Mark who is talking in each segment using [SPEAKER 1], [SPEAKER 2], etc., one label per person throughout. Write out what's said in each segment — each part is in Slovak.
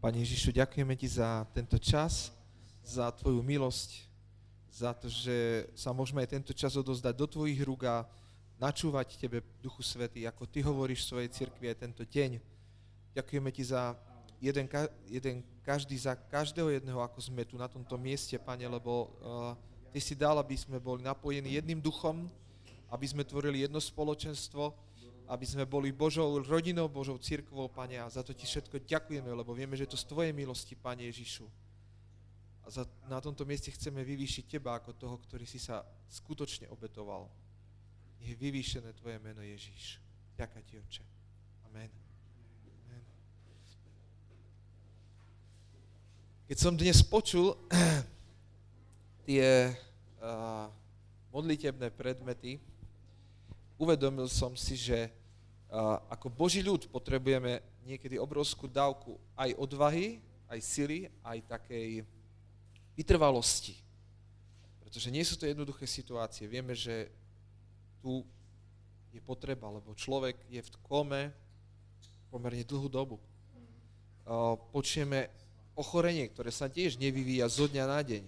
[SPEAKER 1] Pane Ježišu, ďakujeme Ti za tento čas, za Tvoju milosť, za to, že sa môžeme aj tento čas odozdať do Tvojich rúk a načúvať Tebe, Duchu Svetý, ako Ty hovoríš v svojej cirkvi aj tento deň. Ďakujeme Ti za jeden, jeden každý, za každého jedného, ako sme tu na tomto mieste, Pane, lebo uh, Ty si dal, aby sme boli napojení jedným duchom, aby sme tvorili jedno spoločenstvo, aby sme boli Božou rodinou, Božou církvou, Pane, a za to Ti všetko ďakujeme, lebo vieme, že to z Tvojej milosti, Pane Ježišu. A za, na tomto mieste chceme vyvýšiť Teba ako toho, ktorý si sa skutočne obetoval. Je vyvýšené Tvoje meno Ježiš. Ďakujem Ti, Oče. Amen. Amen. Keď som dnes počul tie uh, modlitebné predmety, uvedomil som si, že ako Boží ľud potrebujeme niekedy obrovskú dávku aj odvahy, aj sily, aj takej vytrvalosti. Pretože nie sú to jednoduché situácie. Vieme, že tu je potreba, lebo človek je v kome pomerne dlhú dobu. Počujeme ochorenie, ktoré sa tiež nevyvíja zo dňa na deň,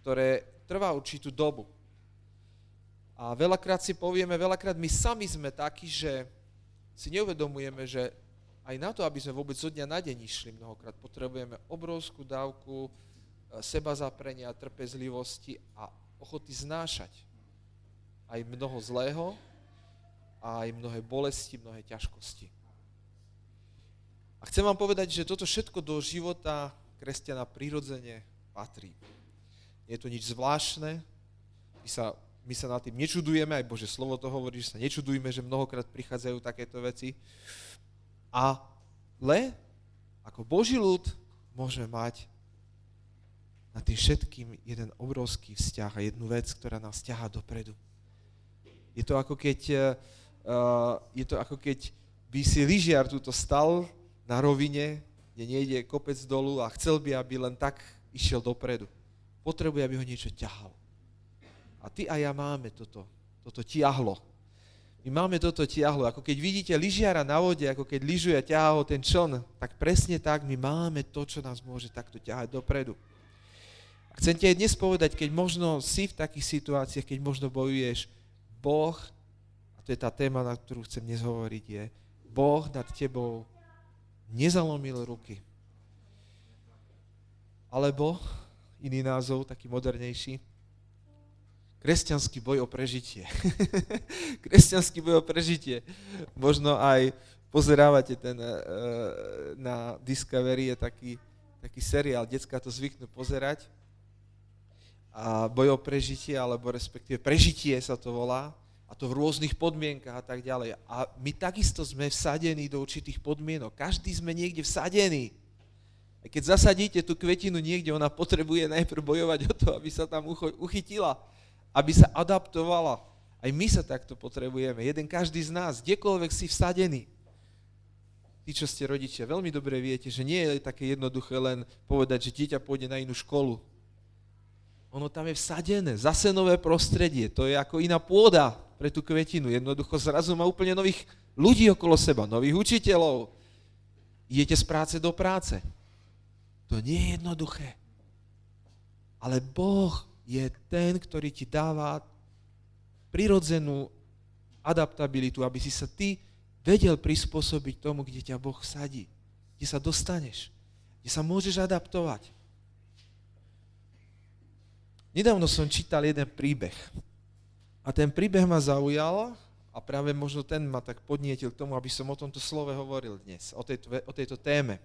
[SPEAKER 1] ktoré trvá určitú dobu. A veľakrát si povieme, veľakrát my sami sme takí, že si neuvedomujeme, že aj na to, aby sme vôbec zo dňa na deň išli mnohokrát, potrebujeme obrovskú dávku e, seba zaprenia, trpezlivosti a ochoty znášať aj mnoho zlého aj mnohé bolesti, mnohé ťažkosti. A chcem vám povedať, že toto všetko do života kresťana prirodzene patrí. Nie je to nič zvláštne, my sa my sa na tým nečudujeme, aj Bože slovo to hovorí, že sa nečudujme, že mnohokrát prichádzajú takéto veci. Ale ako Boží ľud môžeme mať na tým všetkým jeden obrovský vzťah a jednu vec, ktorá nás ťahá dopredu. Je to ako keď, uh, je to ako keď by si lyžiar túto stal na rovine, kde nejde kopec dolu a chcel by, aby len tak išiel dopredu. Potrebuje, aby ho niečo ťahalo. A ty a ja máme toto, toto tiahlo. My máme toto tiahlo. Ako keď vidíte lyžiara na vode, ako keď lyžuje a ťahá ho ten čln, tak presne tak my máme to, čo nás môže takto ťahať dopredu. A chcem ti aj dnes povedať, keď možno si v takých situáciách, keď možno bojuješ, Boh, a to je tá téma, na ktorú chcem dnes hovoriť, je, Boh nad tebou nezalomil ruky. Alebo, iný názov, taký modernejší, kresťanský boj o prežitie. kresťanský boj o prežitie. Možno aj pozerávate ten uh, na Discovery, je taký, taký seriál, detská to zvyknú pozerať. A boj o prežitie, alebo respektíve prežitie sa to volá, a to v rôznych podmienkach a tak ďalej. A my takisto sme vsadení do určitých podmienok. Každý sme niekde vsadení. A keď zasadíte tú kvetinu niekde, ona potrebuje najprv bojovať o to, aby sa tam uchytila aby sa adaptovala. Aj my sa takto potrebujeme. Jeden každý z nás, kdekoľvek si vsadený. Tí, čo ste rodičia, veľmi dobre viete, že nie je také jednoduché len povedať, že dieťa pôjde na inú školu. Ono tam je vsadené, zase nové prostredie, to je ako iná pôda pre tú kvetinu. Jednoducho zrazu má úplne nových ľudí okolo seba, nových učiteľov. Idete z práce do práce. To nie je jednoduché. Ale Boh je ten, ktorý ti dáva prirodzenú adaptabilitu, aby si sa ty vedel prispôsobiť tomu, kde ťa Boh sadí, kde sa dostaneš, kde sa môžeš adaptovať. Nedávno som čítal jeden príbeh a ten príbeh ma zaujal a práve možno ten ma tak podnietil k tomu, aby som o tomto slove hovoril dnes, o tejto, o tejto téme.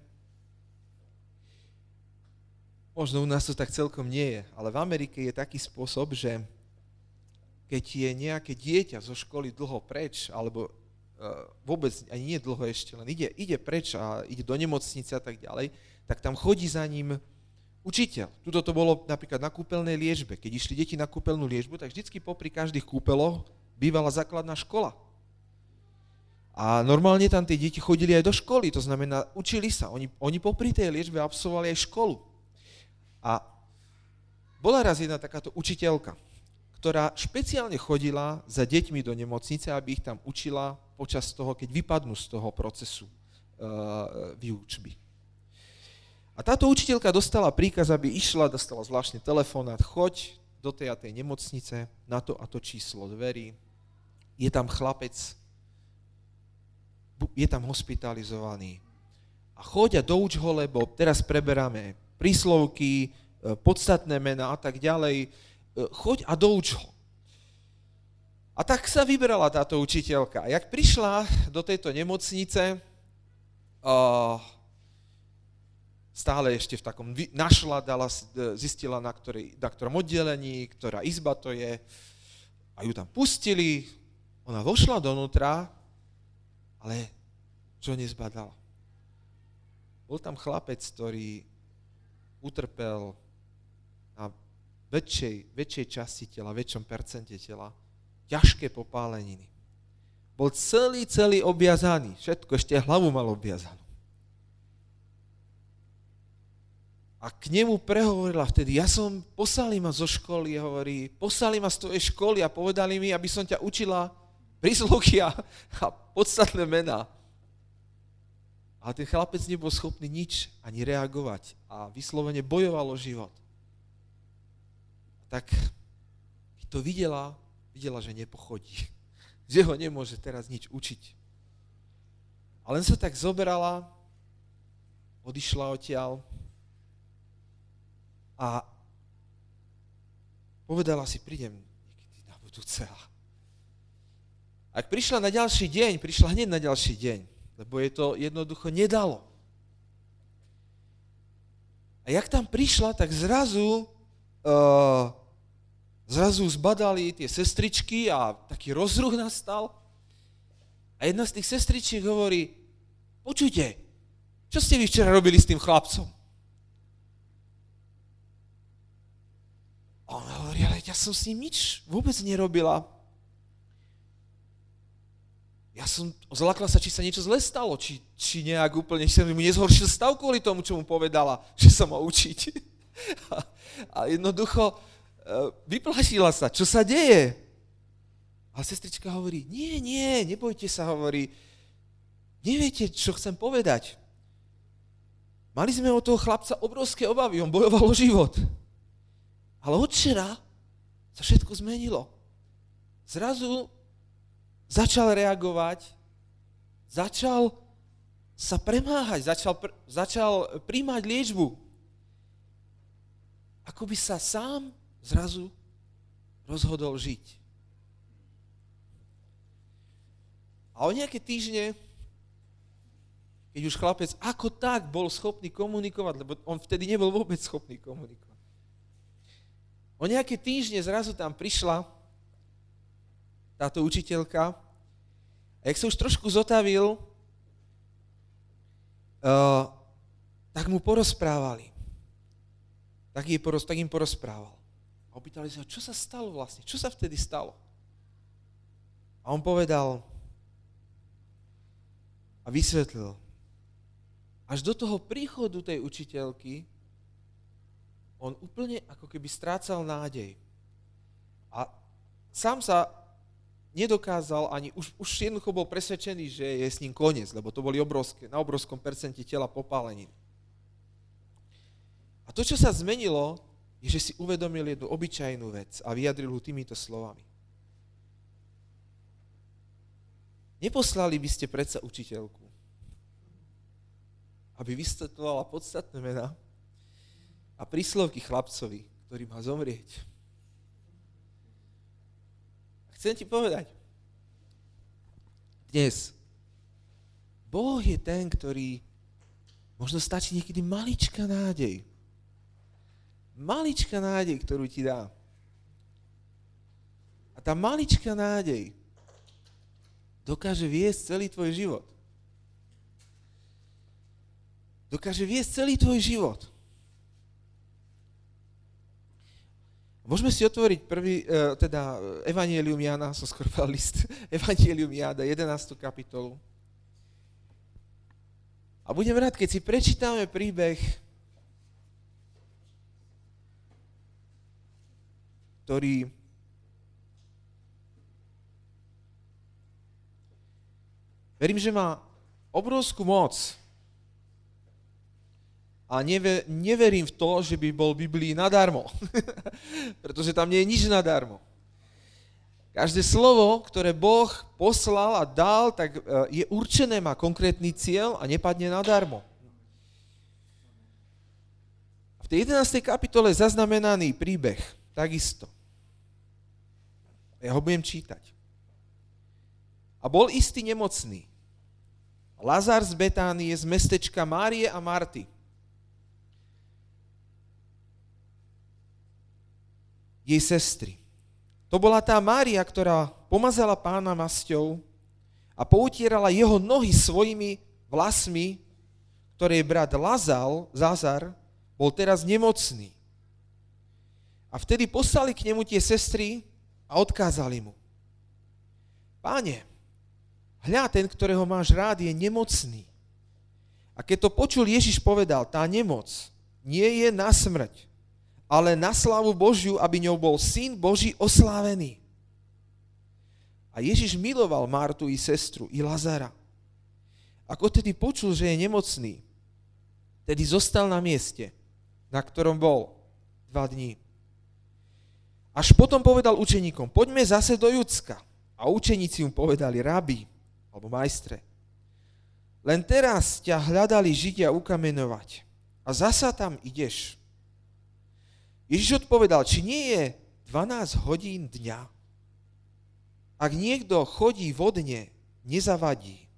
[SPEAKER 1] Možno u nás to tak celkom nie je, ale v Amerike je taký spôsob, že keď je nejaké dieťa zo školy dlho preč, alebo uh, vôbec ani nie dlho ešte, len ide, ide preč a ide do nemocnice a tak ďalej, tak tam chodí za ním učiteľ. Tuto to bolo napríklad na kúpeľnej liežbe. Keď išli deti na kúpeľnú liežbu, tak vždycky popri každých kúpeloch bývala základná škola. A normálne tam tie deti chodili aj do školy, to znamená, učili sa. Oni, oni popri tej liečbe absolvovali aj školu. A bola raz jedna takáto učiteľka, ktorá špeciálne chodila za deťmi do nemocnice, aby ich tam učila počas toho, keď vypadnú z toho procesu uh, výučby. A táto učiteľka dostala príkaz, aby išla, dostala zvláštny telefonát, choď do tej a tej nemocnice na to a to číslo dverí. Je tam chlapec, je tam hospitalizovaný. A choď a douč ho, lebo teraz preberáme príslovky, e, podstatné mená a tak ďalej. E, choď a douč ho. A tak sa vybrala táto učiteľka. A jak prišla do tejto nemocnice, stále ešte v takom, našla, dala, zistila, na, ktorej, na ktorom oddelení, ktorá izba to je, a ju tam pustili, ona vošla donútra, ale čo nezbadala? Bol tam chlapec, ktorý utrpel na väčšej, väčšej časti tela, väčšom percente tela, ťažké popáleniny. Bol celý, celý obviazaný. Všetko, ešte hlavu mal obviazanú. A k nemu prehovorila vtedy, ja som, poslali ma zo školy, hovorí, poslali ma z tvojej školy a povedali mi, aby som ťa učila prísluky a, a podstatné mená. Ale ten chlapec nebol schopný nič ani reagovať a vyslovene bojoval o život. Tak keď to videla, videla, že nepochodí. Že ho nemôže teraz nič učiť. A len sa tak zoberala, odišla odtiaľ a povedala si, prídem niekedy na budúce. Ak prišla na ďalší deň, prišla hneď na ďalší deň, lebo je to jednoducho nedalo. A jak tam prišla, tak zrazu uh, zrazu zbadali tie sestričky a taký rozruch nastal. A jedna z tých sestričiek hovorí, počujte, čo ste vy včera robili s tým chlapcom? A ona hovorí, ale ja som s ním nič vôbec nerobila. Ja som zlakla sa, či sa niečo zle stalo, či, či nejak úplne, či sa mi nezhoršil stav kvôli tomu, čo mu povedala, že sa má učiť. A, a jednoducho e, vyplašila sa, čo sa deje. A sestrička hovorí, nie, nie, nebojte sa, hovorí, neviete, čo chcem povedať. Mali sme od toho chlapca obrovské obavy, on bojoval o život. Ale od včera sa všetko zmenilo. Zrazu začal reagovať, začal sa premáhať, začal, pr- začal príjmať liečbu. Ako by sa sám zrazu rozhodol žiť. A o nejaké týždne, keď už chlapec ako tak bol schopný komunikovať, lebo on vtedy nebol vôbec schopný komunikovať, O nejaké týždne zrazu tam prišla táto učiteľka a jak sa už trošku zotavil, uh, tak mu porozprávali. Tak, jej poroz, tak im porozprával. A opýtali sa, čo sa stalo vlastne, čo sa vtedy stalo. A on povedal a vysvetlil, až do toho príchodu tej učiteľky on úplne ako keby strácal nádej. A sám sa nedokázal ani, už, už jednoducho bol presvedčený, že je s ním koniec, lebo to boli obrovské, na obrovskom percente tela popálenin. A to, čo sa zmenilo, je, že si uvedomil jednu obyčajnú vec a vyjadril ho týmito slovami. Neposlali by ste predsa učiteľku, aby vysvetlovala podstatné mená, a príslovky chlapcovi, ktorý má zomrieť. Chcem ti povedať, dnes Boh je ten, ktorý možno stačí niekedy maličká nádej. Maličká nádej, ktorú ti dá. A tá maličká nádej dokáže viesť celý tvoj život. Dokáže viesť celý tvoj život. Môžeme si otvoriť prvý, e, teda Evangelium Jana, som skoro povedal list, Evangelium Jana, 11. kapitolu. A budem rád, keď si prečítame príbeh, ktorý verím, že má obrovskú moc A neve, neverím v to, že by bol Biblii nadarmo. Pretože tam nie je nič nadarmo. Každé slovo, ktoré Boh poslal a dal, tak e, je určené, má konkrétny cieľ a nepadne nadarmo. V tej 11. kapitole je zaznamenaný príbeh, takisto. Ja ho budem čítať. A bol istý nemocný. Lazar z Betánie, z mestečka Márie a Marty. Jej sestry. To bola tá Mária, ktorá pomazala pána masťou a poutierala jeho nohy svojimi vlasmi, ktoré brat Lazal, Zázar, bol teraz nemocný. A vtedy poslali k nemu tie sestry a odkázali mu. Páne, hľa, ten, ktorého máš rád, je nemocný. A keď to počul Ježiš povedal, tá nemoc nie je na smrť, ale na slávu Božiu, aby ňou bol Syn Boží oslávený. A Ježiš miloval Martu i sestru, i Lazara. Ako tedy počul, že je nemocný, tedy zostal na mieste, na ktorom bol dva dní. Až potom povedal učeníkom, poďme zase do Judska. A učeníci mu povedali, rabi, alebo majstre, len teraz ťa hľadali Židia ukamenovať. A zasa tam ideš. Ježiš odpovedal, či nie je 12 hodín dňa? Ak niekto chodí vodne, nezavadí,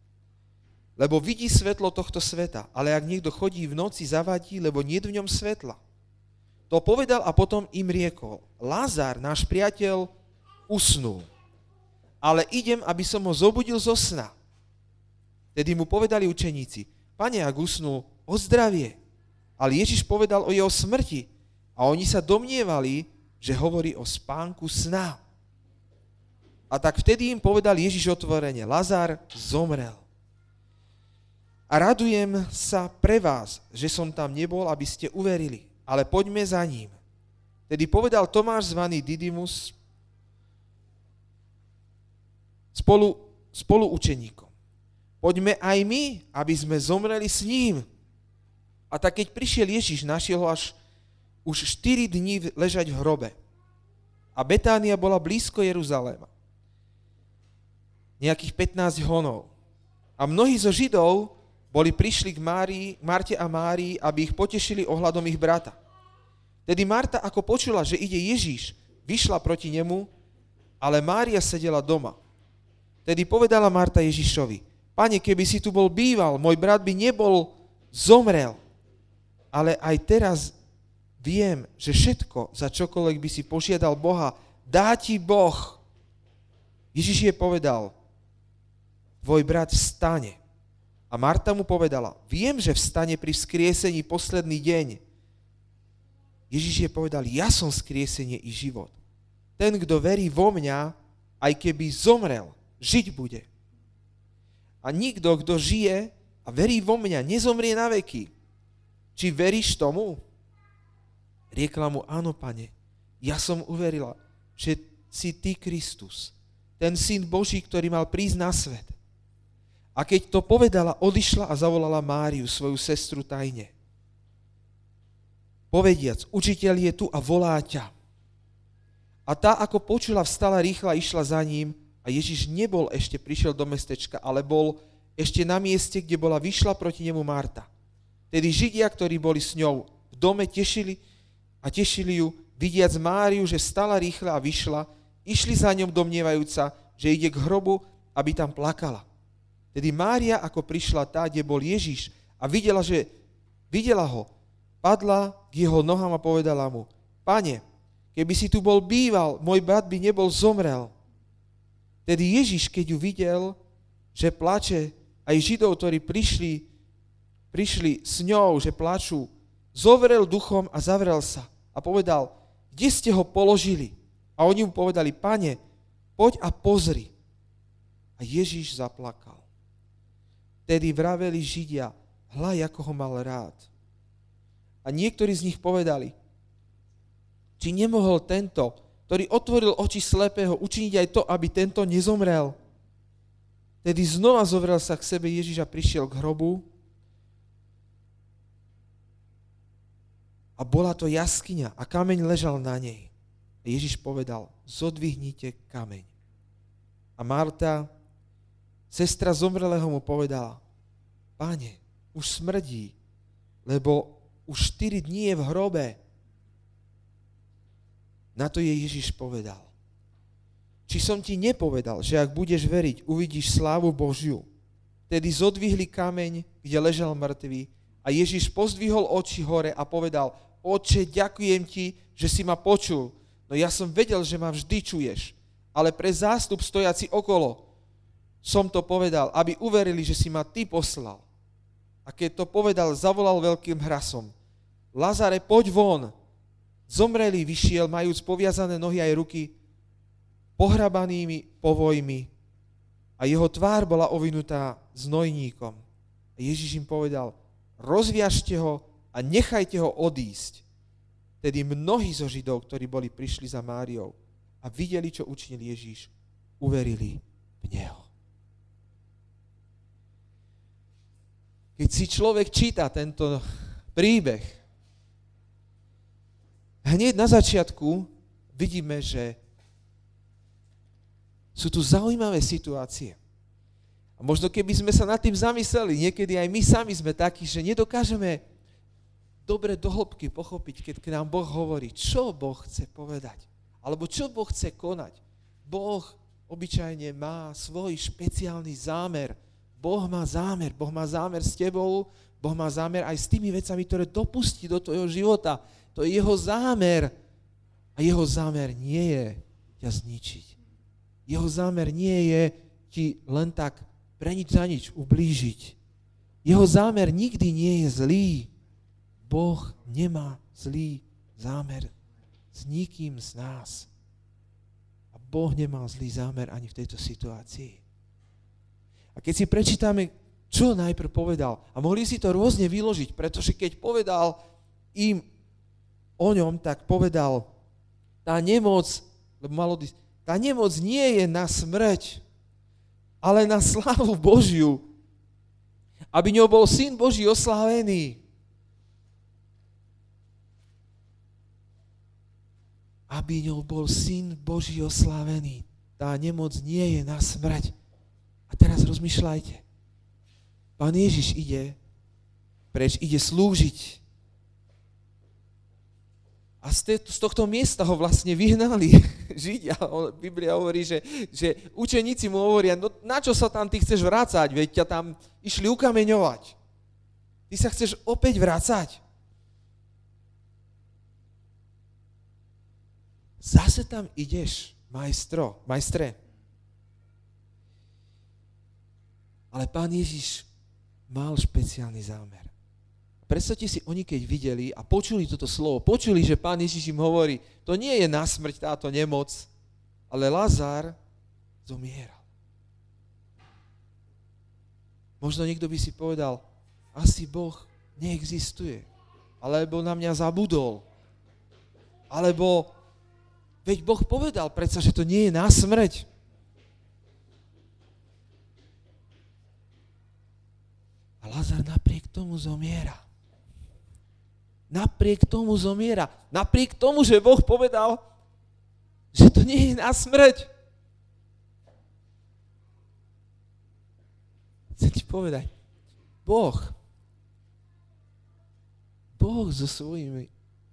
[SPEAKER 1] lebo vidí svetlo tohto sveta, ale ak niekto chodí v noci, zavadí, lebo nie v ňom svetla. To povedal a potom im riekol, Lázar, náš priateľ, usnul, ale idem, aby som ho zobudil zo sna. Tedy mu povedali učeníci, pane, ak usnul, o zdravie. Ale Ježiš povedal o jeho smrti, a oni sa domnievali, že hovorí o spánku sna. A tak vtedy im povedal Ježiš otvorene, Lazar zomrel. A radujem sa pre vás, že som tam nebol, aby ste uverili, ale poďme za ním. Tedy povedal Tomáš zvaný Didymus spolu, učeníkom. Poďme aj my, aby sme zomreli s ním. A tak keď prišiel Ježiš, našiel ho až už 4 dní ležať v hrobe. A Betánia bola blízko Jeruzaléma. Nejakých 15 honov. A mnohí zo Židov boli prišli k Márii, Marte a Márii, aby ich potešili ohľadom ich brata. Tedy Marta, ako počula, že ide Ježíš, vyšla proti nemu, ale Mária sedela doma. Tedy povedala Marta Ježišovi, Pane, keby si tu bol býval, môj brat by nebol zomrel. Ale aj teraz viem, že všetko, za čokoľvek by si požiadal Boha, dá ti Boh. Ježiš je povedal, tvoj brat vstane. A Marta mu povedala, viem, že vstane pri vzkriesení posledný deň. Ježiš je povedal, ja som vzkriesenie i život. Ten, kto verí vo mňa, aj keby zomrel, žiť bude. A nikto, kto žije a verí vo mňa, nezomrie na veky. Či veríš tomu? Riekla mu, áno, pane, ja som uverila, že si ty Kristus, ten syn Boží, ktorý mal prísť na svet. A keď to povedala, odišla a zavolala Máriu, svoju sestru tajne. Povediac, učiteľ je tu a volá ťa. A tá, ako počula, vstala rýchla išla za ním a Ježiš nebol ešte prišiel do mestečka, ale bol ešte na mieste, kde bola vyšla proti nemu Marta. Tedy Židia, ktorí boli s ňou v dome, tešili, a tešili ju, vidiac Máriu, že stala rýchle a vyšla, išli za ňom domnievajúca, že ide k hrobu, aby tam plakala. Tedy Mária, ako prišla tá, kde bol Ježiš a videla, že videla ho, padla k jeho nohám a povedala mu, pane, keby si tu bol býval, môj brat by nebol zomrel. Tedy Ježiš, keď ju videl, že plače, aj Židov, ktorí prišli, prišli s ňou, že plačú, zovrel duchom a zavrel sa a povedal, kde ste ho položili? A oni mu povedali, pane, poď a pozri. A Ježíš zaplakal. Tedy vraveli Židia, hľa, ako ho mal rád. A niektorí z nich povedali, či nemohol tento, ktorý otvoril oči slepého, učiniť aj to, aby tento nezomrel. Tedy znova zovrel sa k sebe Ježiš a prišiel k hrobu A bola to jaskyňa a kameň ležal na nej. A Ježiš povedal, zodvihnite kameň. A Marta, sestra zomrelého mu povedala, páne, už smrdí, lebo už 4 dní je v hrobe. Na to jej Ježiš povedal, či som ti nepovedal, že ak budeš veriť, uvidíš slávu Božiu. Tedy zodvihli kameň, kde ležal mŕtvý a Ježiš pozdvihol oči hore a povedal, oče, ďakujem ti, že si ma počul. No ja som vedel, že ma vždy čuješ, ale pre zástup stojaci okolo som to povedal, aby uverili, že si ma ty poslal. A keď to povedal, zavolal veľkým hrasom. Lazare, poď von. Zomrelý vyšiel, majúc poviazané nohy aj ruky, pohrabanými povojmi a jeho tvár bola ovinutá znojníkom. A Ježiš im povedal, rozviažte ho a nechajte ho odísť. Tedy mnohí zo Židov, ktorí boli prišli za Máriou a videli, čo učinil Ježíš, uverili v Neho. Keď si človek číta tento príbeh, hneď na začiatku vidíme, že sú tu zaujímavé situácie. A možno keby sme sa nad tým zamysleli, niekedy aj my sami sme takí, že nedokážeme dobre do hĺbky pochopiť, keď k nám Boh hovorí, čo Boh chce povedať, alebo čo Boh chce konať. Boh obyčajne má svoj špeciálny zámer. Boh má zámer, Boh má zámer s tebou, Boh má zámer aj s tými vecami, ktoré dopustí do tvojho života. To je jeho zámer. A jeho zámer nie je ťa zničiť. Jeho zámer nie je ti len tak pre nič za nič ublížiť. Jeho zámer nikdy nie je zlý. Boh nemá zlý zámer s nikým z nás. A Boh nemá zlý zámer ani v tejto situácii. A keď si prečítame, čo najprv povedal, a mohli si to rôzne vyložiť, pretože keď povedal im o ňom, tak povedal, tá nemoc, lebo malo tá nemoc nie je na smrť, ale na slávu Božiu. Aby ňou bol Syn Boží oslávený. Aby ňou bol Syn Boží oslávený. Tá nemoc nie je na smrť. A teraz rozmýšľajte. Pán Ježiš ide preč, ide slúžiť a z, tohto miesta ho vlastne vyhnali Židia. Biblia hovorí, že, že učeníci mu hovoria, no na čo sa tam ty chceš vrácať, veď ťa tam išli ukameňovať. Ty sa chceš opäť vrácať. Zase tam ideš, majstro, majstre. Ale pán Ježiš mal špeciálny zámer. Predstavte si, oni keď videli a počuli toto slovo, počuli, že pán Ježiš im hovorí, to nie je na smrť táto nemoc, ale Lazar zomieral. Možno niekto by si povedal, asi Boh neexistuje, alebo na mňa zabudol, alebo veď Boh povedal predsa, že to nie je na smrť. A Lazar napriek tomu zomiera napriek tomu zomiera. Napriek tomu, že Boh povedal, že to nie je na smrť. Chcem ti povedať, Boh, Boh so svojimi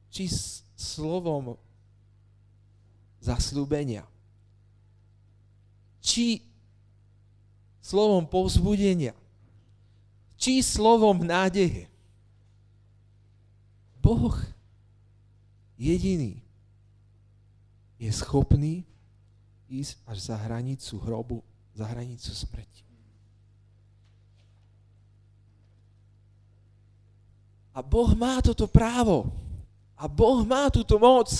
[SPEAKER 1] či slovom zaslúbenia, či slovom povzbudenia, či slovom nádeje, Boh jediný je schopný ísť až za hranicu hrobu, za hranicu smrti. A Boh má toto právo. A Boh má túto moc.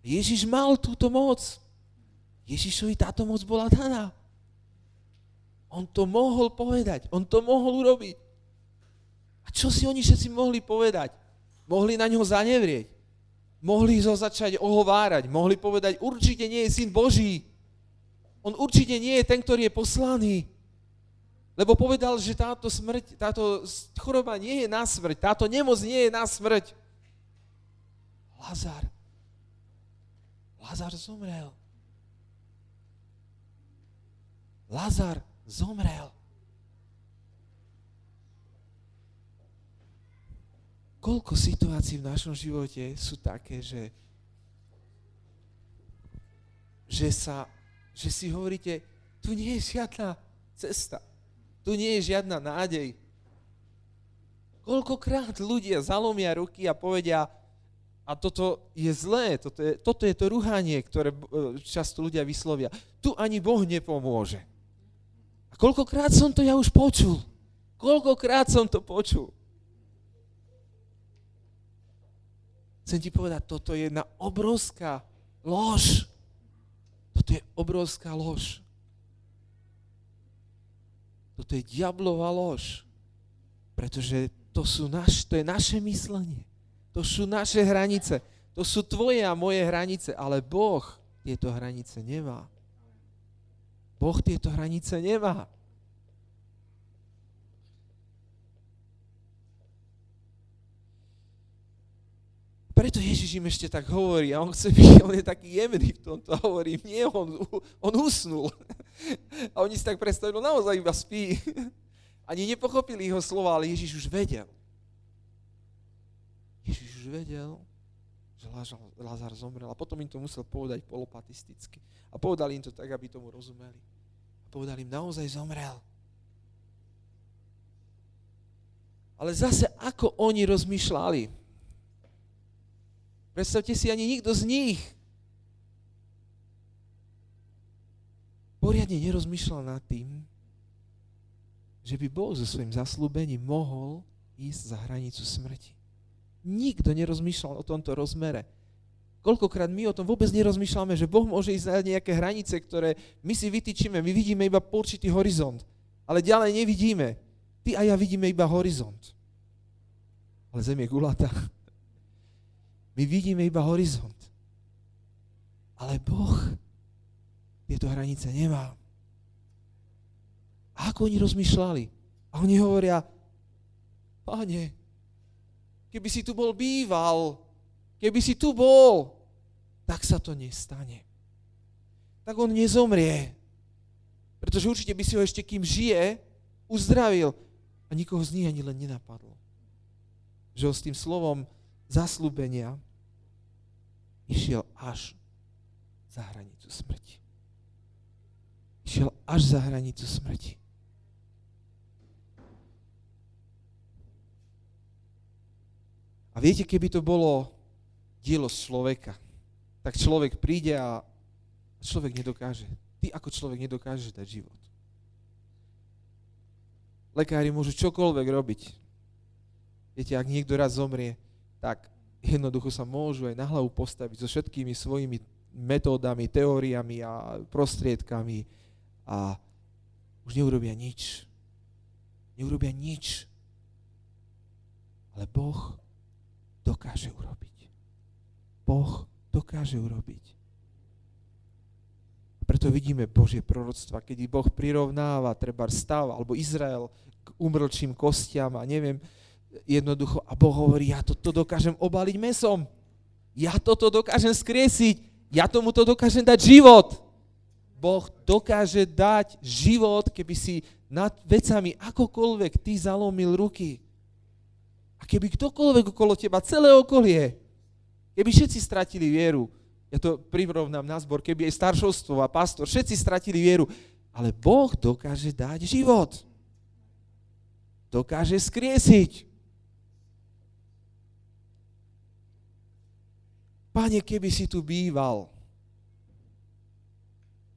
[SPEAKER 1] Ježiš mal túto moc. Ježišovi táto moc bola daná. On to mohol povedať, on to mohol urobiť. A čo si oni všetci mohli povedať? Mohli na ňo zanevrieť. Mohli ho začať ohovárať. Mohli povedať, určite nie je syn Boží. On určite nie je ten, ktorý je poslaný. Lebo povedal, že táto, smrť, táto choroba nie je na smrť, táto nemoc nie je na smrť. Lazar. Lazar zomrel. Lazar zomrel. Koľko situácií v našom živote sú také, že, že, sa, že si hovoríte, tu nie je žiadna cesta, tu nie je žiadna nádej. Koľkokrát ľudia zalomia ruky a povedia, a toto je zlé, toto je, toto je to ruhanie, ktoré e, často ľudia vyslovia. Tu ani Boh nepomôže. A koľkokrát som to ja už počul? Koľkokrát som to počul? Chcem ti povedať, toto je jedna obrovská lož. Toto je obrovská lož. Toto je diablová lož. Pretože to, sú naš, to je naše myslenie. To sú naše hranice. To sú tvoje a moje hranice. Ale Boh tieto hranice nemá. Boh tieto hranice nemá. preto Ježiš im ešte tak hovorí a on chce byť, on je taký jemný v tomto, hovorí, nie, on, on usnul. A oni si tak predstavili, no naozaj iba spí. Ani nepochopili jeho slova, ale Ježiš už vedel. Ježiš vedel, že Lazar zomrel a potom im to musel povedať polopatisticky. A povedali im to tak, aby tomu rozumeli. A povedali im, naozaj zomrel. Ale zase ako oni rozmýšľali, Predstavte si, ani nikto z nich poriadne nerozmýšľal nad tým, že by Boh so svojím zaslúbením mohol ísť za hranicu smrti. Nikto nerozmýšľal o tomto rozmere. Koľkokrát my o tom vôbec nerozmýšľame, že Boh môže ísť na nejaké hranice, ktoré my si vytýčime, my vidíme iba určitý horizont, ale ďalej nevidíme. Ty a ja vidíme iba horizont. Ale zem je gulatá. My vidíme iba horizont. Ale Boh tieto hranice nemá. A ako oni rozmýšľali? A oni hovoria, páne, keby si tu bol býval, keby si tu bol, tak sa to nestane. Tak on nezomrie. Pretože určite by si ho ešte, kým žije, uzdravil. A nikoho z nich ani len nenapadlo. Že ho s tým slovom zaslúbenia išiel až za hranicu smrti. Išiel až za hranicu smrti. A viete, keby to bolo dielo človeka, tak človek príde a človek nedokáže. Ty ako človek nedokážeš dať život. Lekári môžu čokoľvek robiť. Viete, ak niekto raz zomrie, tak jednoducho sa môžu aj na hlavu postaviť so všetkými svojimi metódami, teóriami a prostriedkami a už neurobia nič. Neurobia nič. Ale Boh dokáže urobiť. Boh dokáže urobiť. Preto vidíme Božie proroctva, keď Boh prirovnáva treba stav alebo Izrael k umrlčím kostiam a neviem, jednoducho, a Boh hovorí, ja toto dokážem obaliť mesom. Ja toto dokážem skriesiť. Ja tomuto dokážem dať život. Boh dokáže dať život, keby si nad vecami akokoľvek ty zalomil ruky. A keby ktokoľvek okolo teba, celé okolie, keby všetci stratili vieru, ja to prirovnám na zbor, keby aj staršovstvo a pastor, všetci stratili vieru, ale Boh dokáže dať život. Dokáže skriesiť. Pane, keby si tu býval.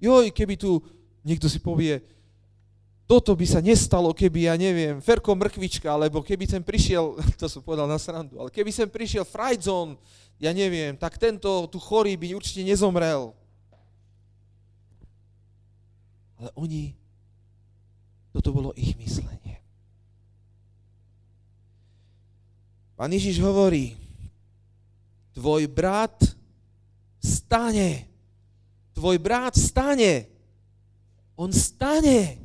[SPEAKER 1] Joj, keby tu, niekto si povie, toto by sa nestalo, keby, ja neviem, Ferko Mrkvička, alebo keby sem prišiel, to som povedal na srandu, ale keby sem prišiel Frajdzon, ja neviem, tak tento tu chorý by určite nezomrel. Ale oni, toto bolo ich myslenie. Pán Ježiš hovorí, tvoj brat stane. Tvoj brat stane. On stane.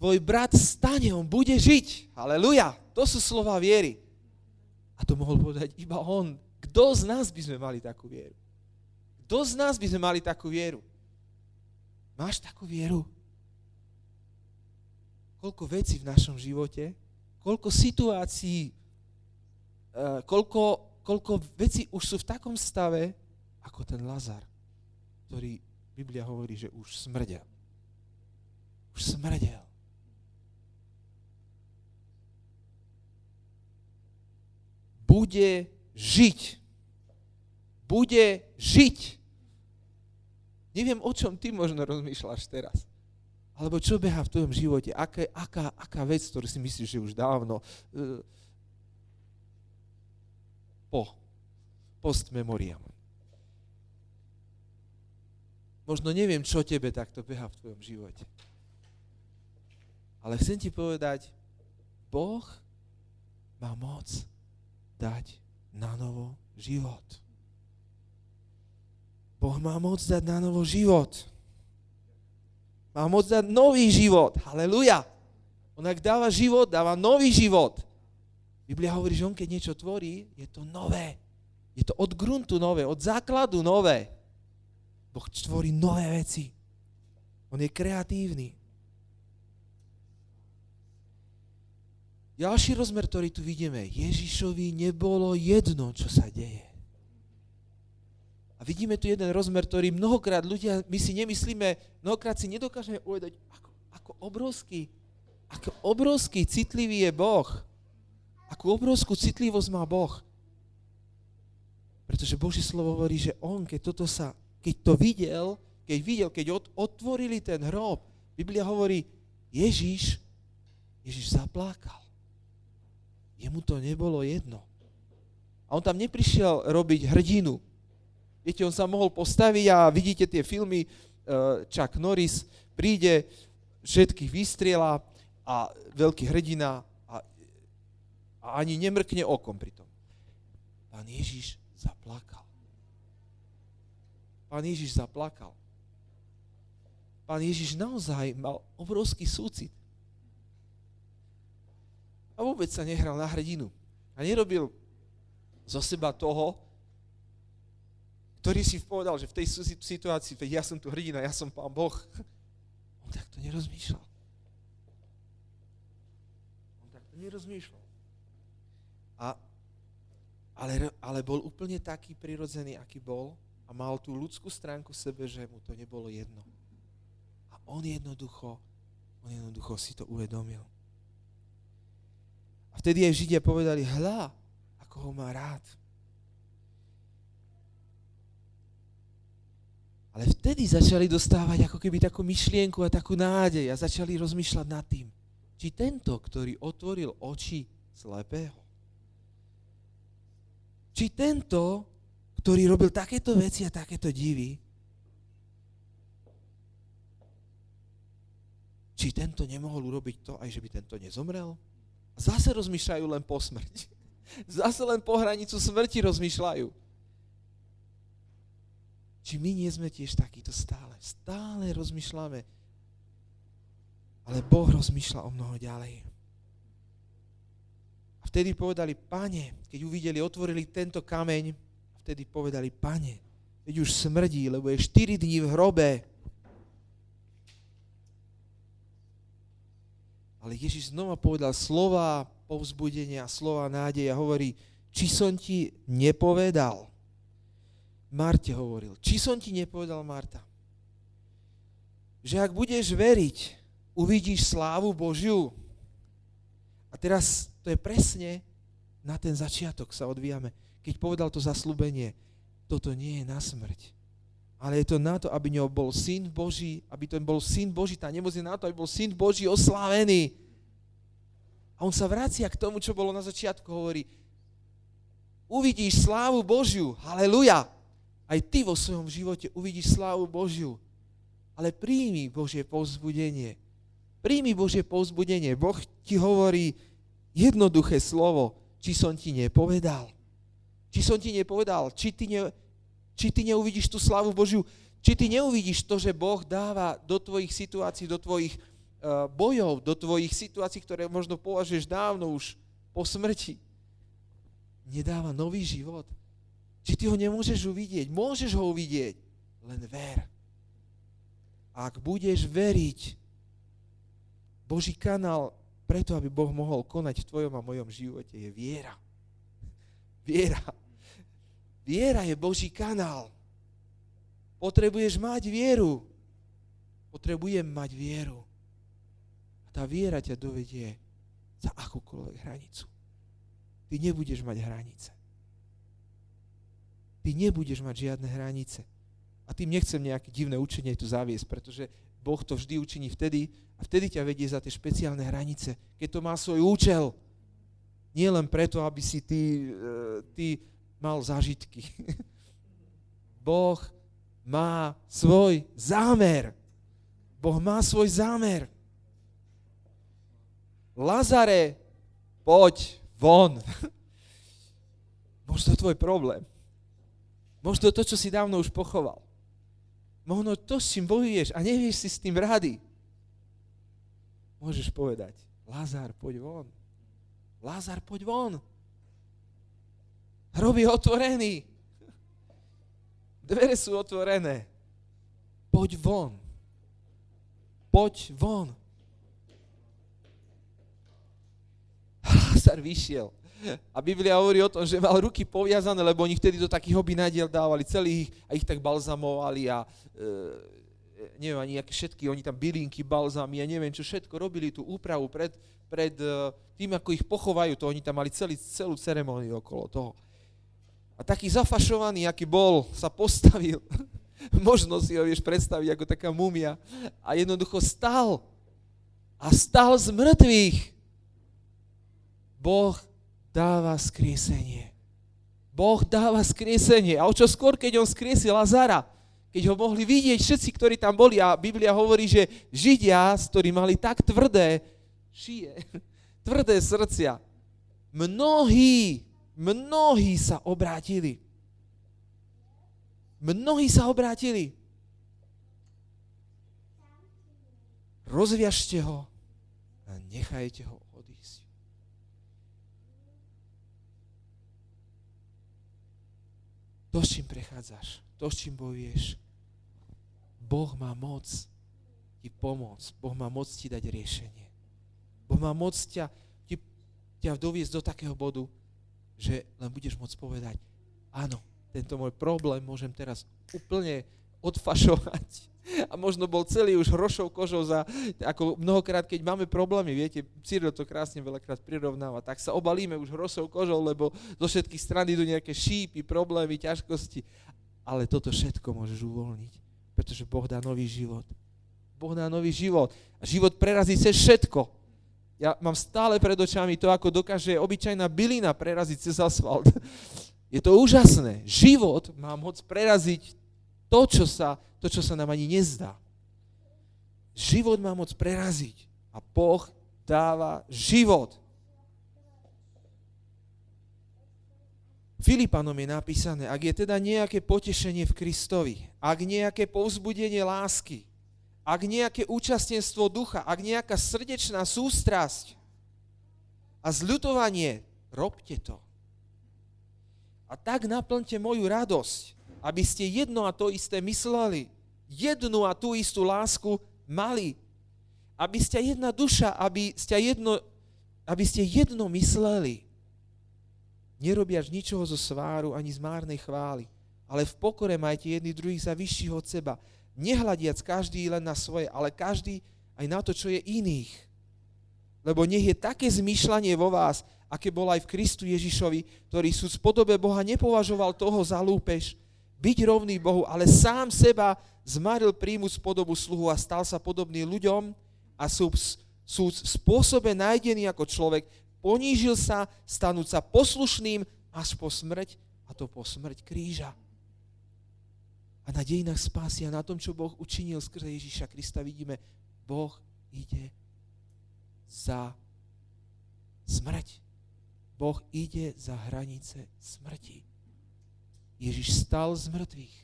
[SPEAKER 1] Tvoj brat stane, on bude žiť. Haleluja. To sú slova viery. A to mohol povedať iba on. Kto z nás by sme mali takú vieru? Kto z nás by sme mali takú vieru? Máš takú vieru? Koľko vecí v našom živote, koľko situácií, eh, koľko, koľko vecí už sú v takom stave, ako ten Lazar, ktorý Biblia hovorí, že už smrdel. Už smrdel. Bude žiť. Bude žiť. Neviem, o čom ty možno rozmýšľaš teraz. Alebo čo beha v tvojom živote? Aká, aká, aká vec, ktorú si myslíš, že už dávno uh, po post memoriam. Možno neviem, čo tebe takto beha v tvojom živote. Ale chcem ti povedať, Boh má moc dať na novo život. Boh má moc dať na novo život. Má moc dať nový život. Haleluja. On ak dáva život, dáva nový život. Biblia hovorí, že on keď niečo tvorí, je to nové. Je to od gruntu nové, od základu nové. Boh tvorí nové veci. On je kreatívny. Ďalší rozmer, ktorý tu vidíme, Ježišovi nebolo jedno, čo sa deje. A vidíme tu jeden rozmer, ktorý mnohokrát ľudia, my si nemyslíme, mnohokrát si nedokážeme uvedať, ako, ako obrovský, ako obrovský citlivý je Boh. Akú obrovskú citlivosť má Boh. Pretože Božie slovo hovorí, že On, keď toto sa keď to videl, keď videl, keď otvorili ten hrob, Biblia hovorí, Ježiš, Ježiš zaplákal. Jemu to nebolo jedno. A on tam neprišiel robiť hrdinu. Viete, on sa mohol postaviť a vidíte tie filmy, uh, Chuck Norris príde, všetkých vystriela a veľký hrdina a, a ani nemrkne okom pri tom. Pán Ježiš zaplakal. Pán Ježiš zaplakal. Pán Ježiš naozaj mal obrovský súcit. A vôbec sa nehral na hrdinu. A nerobil zo seba toho, ktorý si povedal, že v tej situácii, veď ja som tu hrdina, ja som pán Boh. On takto nerozmýšľal. On takto nerozmýšľal. A, ale, ale bol úplne taký prirodzený, aký bol, a mal tú ľudskú stránku v sebe, že mu to nebolo jedno. A on jednoducho, on jednoducho si to uvedomil. A vtedy aj Židia povedali, hľa, ako ho má rád. Ale vtedy začali dostávať ako keby takú myšlienku a takú nádej a začali rozmýšľať nad tým, či tento, ktorý otvoril oči slepého, či tento, ktorý robil takéto veci a takéto divy, či tento nemohol urobiť to, aj že by tento nezomrel? Zase rozmýšľajú len po smrti. Zase len po hranicu smrti rozmýšľajú. Či my nie sme tiež takíto stále? Stále rozmýšľame. Ale Boh rozmýšľa o mnoho ďalej. A vtedy povedali, pane, keď uvideli, otvorili tento kameň, vtedy povedali, pane, veď už smrdí, lebo je 4 dní v hrobe. Ale Ježiš znova povedal slova povzbudenia, slova nádeja. Hovorí, či som ti nepovedal. Marte hovoril, či som ti nepovedal, Marta, že ak budeš veriť, uvidíš slávu Božiu. A teraz to je presne na ten začiatok sa odvíjame keď povedal to zaslúbenie, toto nie je na smrť, ale je to na to, aby ňou bol syn Boží, aby to bol syn Boží, tá nemoc je na to, aby bol syn Boží oslávený. A on sa vracia k tomu, čo bolo na začiatku, hovorí, uvidíš slávu Božiu, haleluja. Aj ty vo svojom živote uvidíš slávu Božiu. Ale príjmi Božie povzbudenie. Príjmi Božie povzbudenie. Boh ti hovorí jednoduché slovo, či som ti nepovedal. Či som ti nepovedal, či ty, ne, či ty neuvidíš tú slavu Božiu, či ty neuvidíš to, že Boh dáva do tvojich situácií, do tvojich bojov, do tvojich situácií, ktoré možno považuješ dávno už po smrti, nedáva nový život. Či ty ho nemôžeš uvidieť. Môžeš ho uvidieť, len ver. Ak budeš veriť, Boží kanál preto, aby Boh mohol konať v tvojom a mojom živote, je viera. Viera. Viera je Boží kanál. Potrebuješ mať vieru. Potrebujem mať vieru. A tá viera ťa dovedie za akúkoľvek hranicu. Ty nebudeš mať hranice. Ty nebudeš mať žiadne hranice. A tým nechcem nejaké divné učenie tu zaviesť, pretože Boh to vždy učiní vtedy a vtedy ťa vedie za tie špeciálne hranice, keď to má svoj účel. Nie len preto, aby si ty, e, ty mal zážitky. Boh má svoj zámer. Boh má svoj zámer. Lazare, poď von. Možno tvoj problém. Možno to, čo si dávno už pochoval. Možno to, s čím bojuješ a nevieš si s tým rady. Môžeš povedať, Lazar, poď von. Lazar, poď von. Hrob je otvorený. Dvere sú otvorené. Poď von. Poď von. Lazar vyšiel. A Biblia hovorí o tom, že mal ruky poviazané, lebo oni vtedy do takých obinadiel dávali celých a ich tak balzamovali a e, neviem ani aké všetky, oni tam bylinky, balzamy a neviem čo všetko robili tú úpravu pred, pred e, tým, ako ich pochovajú, to oni tam mali celý, celú ceremóniu okolo toho. A taký zafašovaný, aký bol, sa postavil. Možno si ho vieš predstaviť ako taká mumia. A jednoducho stal. A stal z mŕtvych. Boh dáva skriesenie. Boh dáva skriesenie. A o čo skôr, keď on skriesil Lazara, keď ho mohli vidieť všetci, ktorí tam boli, a Biblia hovorí, že Židia, ktorí mali tak tvrdé šije, tvrdé srdcia, mnohí, mnohí sa obrátili. Mnohí sa obrátili. Rozviažte ho a nechajte ho To, s čím prechádzaš, to, s čím bojuješ, Boh má moc ti pomôcť. Boh má moc ti dať riešenie. Boh má moc ťa, ti, ťa doviesť do takého bodu, že len budeš môcť povedať, áno, tento môj problém môžem teraz úplne odfašovať a možno bol celý už hrošou kožou za, ako mnohokrát, keď máme problémy, viete, Cyril to krásne veľakrát prirovnáva, tak sa obalíme už hrošou kožou, lebo zo všetkých stran idú nejaké šípy, problémy, ťažkosti. Ale toto všetko môžeš uvoľniť, pretože Boh dá nový život. Boh dá nový život. A život prerazí cez všetko. Ja mám stále pred očami to, ako dokáže obyčajná bylina preraziť cez asfalt. Je to úžasné. Život má moc preraziť to, čo sa, to, čo sa nám ani nezdá. Život má moc preraziť a Boh dáva život. Filipanom je napísané, ak je teda nejaké potešenie v Kristovi, ak nejaké povzbudenie lásky, ak nejaké účastenstvo ducha, ak nejaká srdečná sústrasť a zľutovanie, robte to. A tak naplňte moju radosť, aby ste jedno a to isté mysleli, jednu a tú istú lásku mali, aby ste jedna duša, aby ste jedno, aby ste jedno mysleli. Nerobiaš ničoho zo sváru ani z márnej chvály, ale v pokore majte jedni druhých za vyšších od seba, nehľadiac každý len na svoje, ale každý aj na to, čo je iných. Lebo nech je také zmýšľanie vo vás, aké bolo aj v Kristu Ježišovi, ktorý sú v podobe Boha nepovažoval toho za lúpež, byť rovný Bohu, ale sám seba zmaril príjmuť podobu sluhu a stal sa podobný ľuďom a sú, sú v spôsobe nájdený ako človek, ponížil sa, stanúť sa poslušným až po smrť, a to po smrť kríža. A na dejinách spásy a na tom, čo Boh učinil skrze Ježíša Krista, vidíme, Boh ide za smrť. Boh ide za hranice smrti. Ježiš stal z mŕtvych.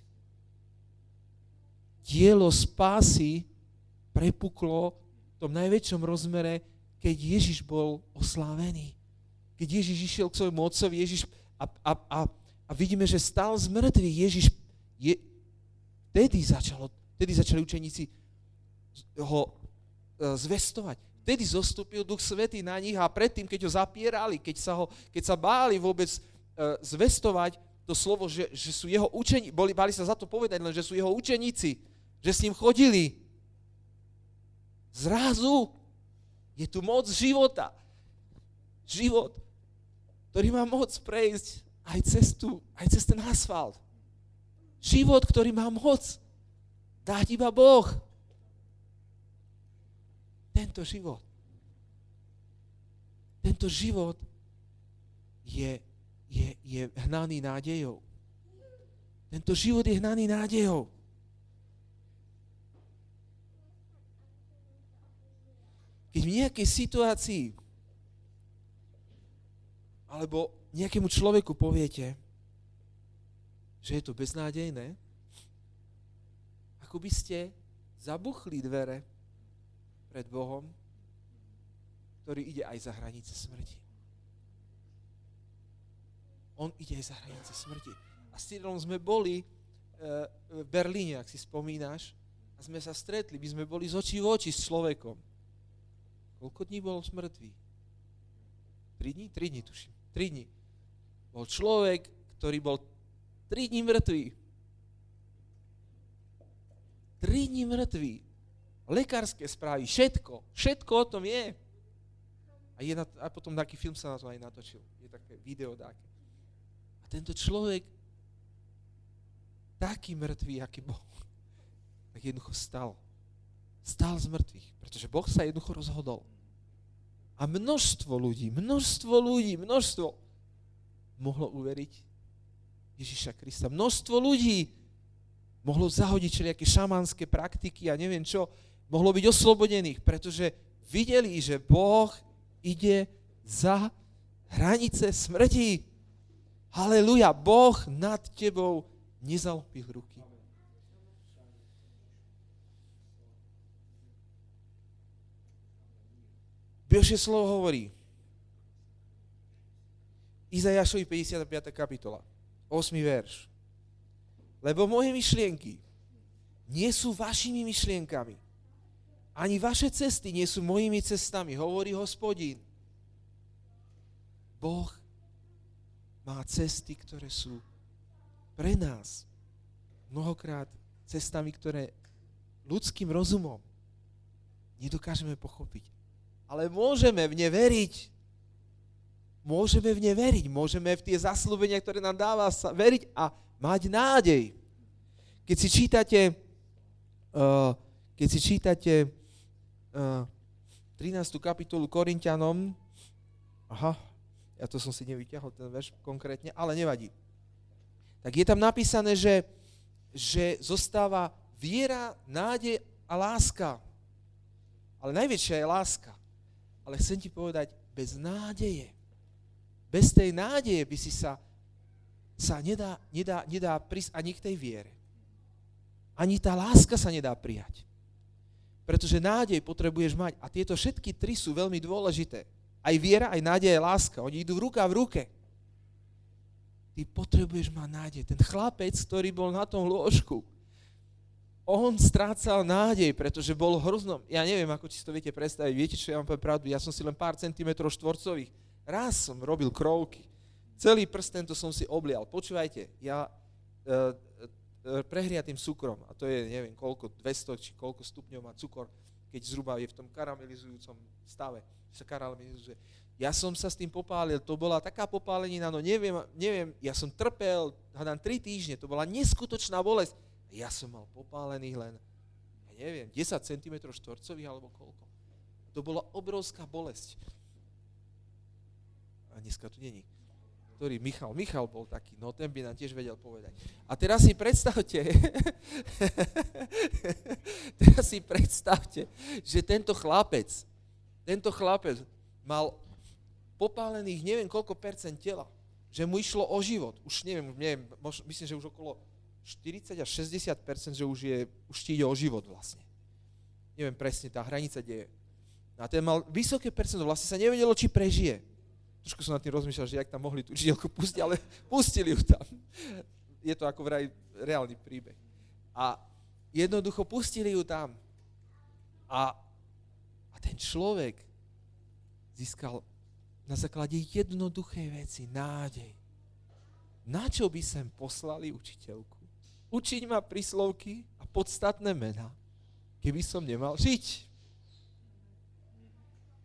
[SPEAKER 1] Dielo spásy prepuklo v tom najväčšom rozmere, keď Ježiš bol oslávený. Keď Ježiš išiel k svojmu otcovi, Ježiš a, a, a, a vidíme, že stal z mŕtvych. Ježiš, je, vtedy, začalo, vtedy začali učeníci ho e, zvestovať. Vtedy zostúpil Duch Svetý na nich a predtým, keď ho zapierali, keď sa, ho, keď sa báli vôbec e, zvestovať to slovo, že, že sú jeho učeníci, boli, báli sa za to povedať, len že sú jeho učeníci, že s ním chodili. Zrazu je tu moc života. Život, ktorý má moc prejsť aj cez, tu, aj cez ten asfalt. Život, ktorý má moc dať iba Boh. Tento život. Tento život je, je, je hnaný nádejou. Tento život je hnaný nádejou. Keď v nejakej situácii alebo nejakému človeku poviete, že je to beznádejné, ako by ste zabuchli dvere pred Bohom, ktorý ide aj za hranice smrti. On ide aj za hranice smrti. A s Cyrilom sme boli e, v Berlíne, ak si spomínaš, a sme sa stretli, by sme boli z očí v oči s človekom. Koľko dní bol smrtvý? Tri dní? Tri dní tuším. Tri dní. Bol človek, ktorý bol tri dní mŕtvý. Tri dní mŕtvý. Lekárske správy, všetko. Všetko o tom je. A, je na, a potom taký film sa na to aj natočil. Je také video také. A tento človek, taký mŕtvý, aký bol, tak jednoducho stal. Stal z mŕtvych, pretože Boh sa jednoducho rozhodol. A množstvo ľudí, množstvo ľudí, množstvo mohlo uveriť Ježiša Krista. Množstvo ľudí mohlo zahodiť všelijaké šamanské praktiky a neviem čo, mohlo byť oslobodených, pretože videli, že Boh ide za hranice smrti. Haleluja, Boh nad tebou nezalpil ruky. Božie slovo hovorí, Izajašovi 55. kapitola, 8. verš. Lebo moje myšlienky nie sú vašimi myšlienkami. Ani vaše cesty nie sú mojimi cestami, hovorí hospodín. Boh má cesty, ktoré sú pre nás mnohokrát cestami, ktoré ľudským rozumom nedokážeme pochopiť ale môžeme v ne veriť. Môžeme v ne veriť, môžeme v tie zaslúbenia, ktoré nám dáva sa veriť a mať nádej. Keď si čítate, uh, keď si čítate uh, 13. kapitolu Korintianom, aha, ja to som si nevyťahol ten verš konkrétne, ale nevadí. Tak je tam napísané, že, že zostáva viera, nádej a láska. Ale najväčšia je láska. Ale chcem ti povedať, bez nádeje, bez tej nádeje by si sa, sa nedá, nedá, nedá prísť ani k tej viere. Ani tá láska sa nedá prijať. Pretože nádej potrebuješ mať. A tieto všetky tri sú veľmi dôležité. Aj viera, aj nádej, aj láska. Oni idú ruka v ruke. Ty potrebuješ mať nádej. Ten chlapec, ktorý bol na tom lôžku, on strácal nádej, pretože bol hroznom. Ja neviem, ako si to viete predstaviť. Viete, čo ja vám poviem pravdu? Ja som si len pár centimetrov štvorcových. Raz som robil krovky. Celý prst tento som si oblial. Počúvajte, ja e, e, prehriatým cukrom, a to je neviem koľko, 200 či koľko stupňov má cukor, keď zhruba je v tom karamelizujúcom stave, sa karamelizuje. Ja som sa s tým popálil, to bola taká popálenina, no neviem, neviem, ja som trpel, hádam 3 týždne, to bola neskutočná bolesť ja som mal popálených len, ja neviem, 10 cm štvorcových alebo koľko. To bola obrovská bolesť. A dneska tu není. Ktorý Michal, Michal bol taký, no ten by nám tiež vedel povedať. A teraz si predstavte, teraz si predstavte, že tento chlapec, tento chlapec mal popálených neviem koľko percent tela, že mu išlo o život. Už neviem, neviem myslím, že už okolo 40 až 60 že už, je, už ti ide o život vlastne. Neviem presne, tá hranica, kde je. A ten mal vysoké percento, vlastne sa nevedelo, či prežije. Trošku som nad tým rozmýšľal, že jak tam mohli tú učiteľku pustiť, ale pustili ju tam. Je to ako vraj reálny príbeh. A jednoducho pustili ju tam. A, a ten človek získal na základe jednoduchej veci nádej. Na čo by sem poslali učiteľku? Učiť ma príslovky a podstatné mená, keby som nemal žiť.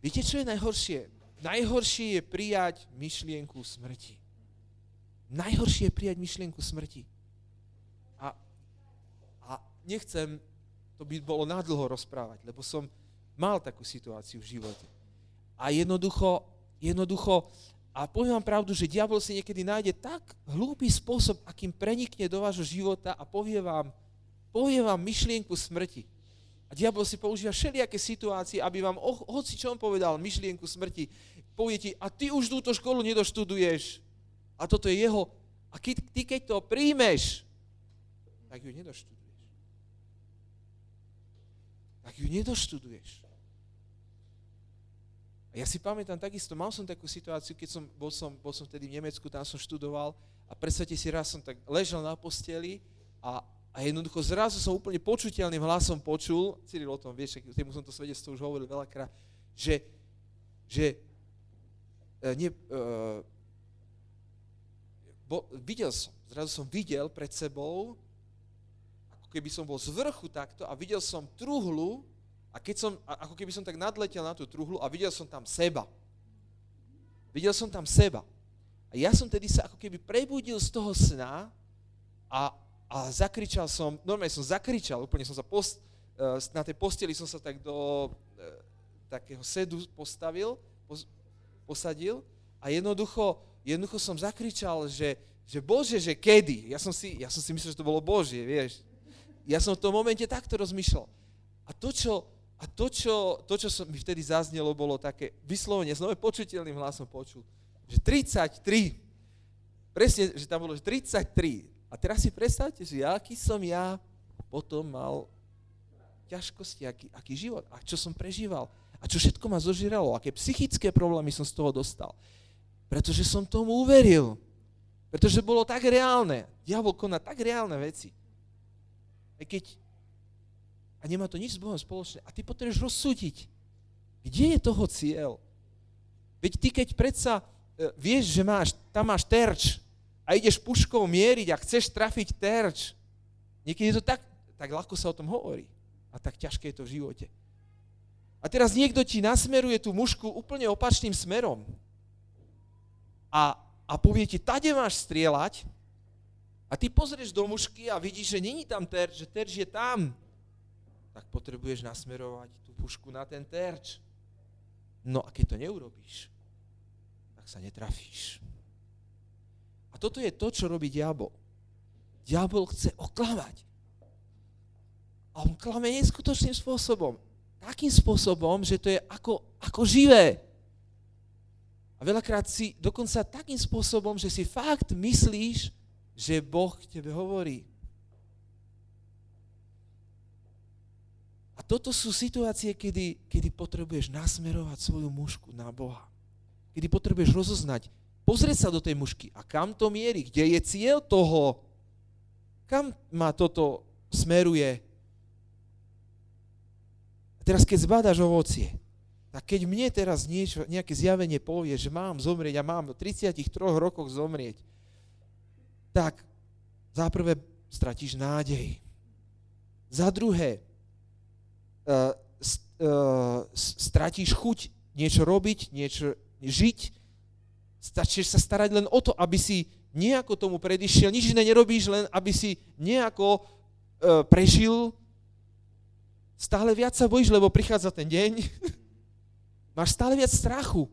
[SPEAKER 1] Viete, čo je najhoršie? Najhoršie je prijať myšlienku smrti. Najhoršie je prijať myšlienku smrti. A, a nechcem, to by bolo nádlho rozprávať, lebo som mal takú situáciu v živote. A jednoducho, jednoducho, a poviem vám pravdu, že diabol si niekedy nájde tak hlúpy spôsob, akým prenikne do vášho života a povie vám, povie vám myšlienku smrti. A diabol si používa všelijaké situácie, aby vám, oh, hoci čo on povedal, myšlienku smrti, povie ti, a ty už túto školu nedoštuduješ. A toto je jeho. A keď, ty keď to príjmeš, tak ju nedoštuduješ. Tak ju nedoštuduješ. A ja si pamätám takisto, mal som takú situáciu, keď som, bol, som, bol som vtedy v Nemecku, tam som študoval a predstavte si, raz som tak ležal na posteli a, a jednoducho zrazu som úplne počuteľným hlasom počul, Cyril o tom vieš, tému som to svedectvo už hovoril veľakrát, že, že nie, uh, bo, videl som, zrazu som videl pred sebou, ako keby som bol z vrchu takto a videl som truhlu a keď som, ako keby som tak nadletel na tú truhlu a videl som tam seba. Videl som tam seba. A ja som tedy sa ako keby prebudil z toho sna a a zakričal som, normálne som zakričal, úplne som sa post, e, na tej posteli som sa tak do e, takého sedu postavil, posadil a jednoducho, jednoducho som zakričal, že, že Bože, že kedy? Ja som, si, ja som si myslel, že to bolo Božie, vieš. Ja som v tom momente takto rozmýšľal. A to, čo, a to, čo, to, čo som, mi vtedy zaznelo, bolo také vyslovene, znova počuteľným hlasom počul, že 33, presne, že tam bolo, že 33, a teraz si predstavte, že aký som ja potom mal ťažkosti, aký, aký život a čo som prežíval a čo všetko ma zožíralo, aké psychické problémy som z toho dostal. Pretože som tomu uveril. Pretože bolo tak reálne. Diabol koná tak reálne veci. Aj keď a nemá to nič s Bohom spoločné. A ty potrebuješ rozsúdiť, kde je toho cieľ. Veď ty, keď predsa e, vieš, že máš, tam máš terč, a ideš puškou mieriť a chceš trafiť terč, niekedy to tak, tak ľahko sa o tom hovorí. A tak ťažké je to v živote. A teraz niekto ti nasmeruje tú mušku úplne opačným smerom. A, a povie ti, tade máš strieľať, a ty pozrieš do mušky a vidíš, že není tam terč, že terč je tam. Tak potrebuješ nasmerovať tú pušku na ten terč. No a keď to neurobíš, tak sa netrafíš toto je to, čo robí diabol. Diabol chce oklamať. A on klame neskutočným spôsobom. Takým spôsobom, že to je ako, ako živé. A veľakrát si dokonca takým spôsobom, že si fakt myslíš, že Boh k tebe hovorí. A toto sú situácie, kedy, kedy potrebuješ nasmerovať svoju mužku na Boha. Kedy potrebuješ rozoznať, pozrieť sa do tej mušky a kam to mierí, kde je cieľ toho, kam ma toto smeruje. A teraz keď zbadáš ovocie, tak keď mne teraz niečo, nejaké zjavenie povie, že mám zomrieť a mám do 33 rokoch zomrieť, tak za prvé stratíš nádej. Za druhé, uh, uh, stratíš chuť niečo robiť, niečo žiť, Stačíš sa starať len o to, aby si nejako tomu predišiel, nič iné nerobíš, len aby si nejako e, prežil. Stále viac sa bojíš, lebo prichádza ten deň. Máš stále viac strachu.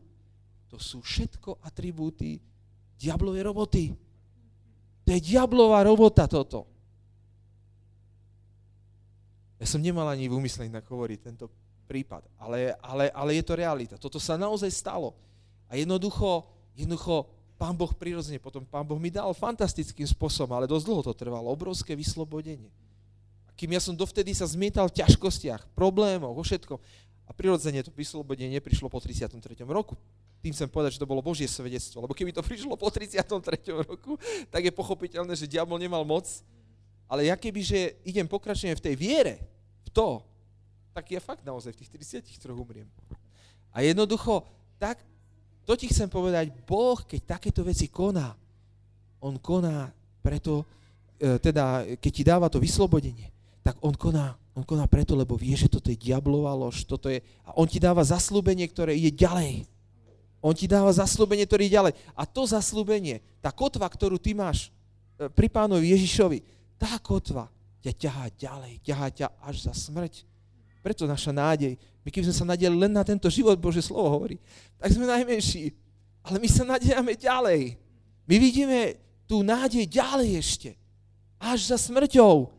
[SPEAKER 1] To sú všetko atribúty diablovej roboty. To je diablová robota toto. Ja som nemal ani v úmysle inak hovoriť tento prípad, ale, ale, ale je to realita. Toto sa naozaj stalo. A jednoducho Jednoducho, pán Boh prirodzene, potom pán Boh mi dal fantastickým spôsobom, ale dosť dlho to trvalo, obrovské vyslobodenie. A kým ja som dovtedy sa zmietal v ťažkostiach, problémoch, vo všetkom. A prirodzene to vyslobodenie neprišlo po 33. roku. Tým chcem povedať, že to bolo Božie svedectvo. Lebo keby to prišlo po 33. roku, tak je pochopiteľné, že diabol nemal moc. Ale ja keby, že idem pokračujem v tej viere, v to, tak ja fakt naozaj v tých 33 umriem. A jednoducho, tak, to ti chcem povedať, Boh, keď takéto veci koná, on koná preto, e, teda, keď ti dáva to vyslobodenie, tak on koná, on koná preto, lebo vie, že toto je diablová lož, toto je, a on ti dáva zaslúbenie, ktoré ide ďalej. On ti dáva zaslúbenie, ktoré ide ďalej. A to zaslúbenie, tá kotva, ktorú ty máš e, pri pánovi Ježišovi, tá kotva ťa ťahá ďalej, ťahá ťa až za smrť. Preto naša nádej. My keby sme sa nadeli len na tento život, Bože slovo hovorí, tak sme najmenší. Ale my sa nadejame ďalej. My vidíme tú nádej ďalej ešte. Až za smrťou.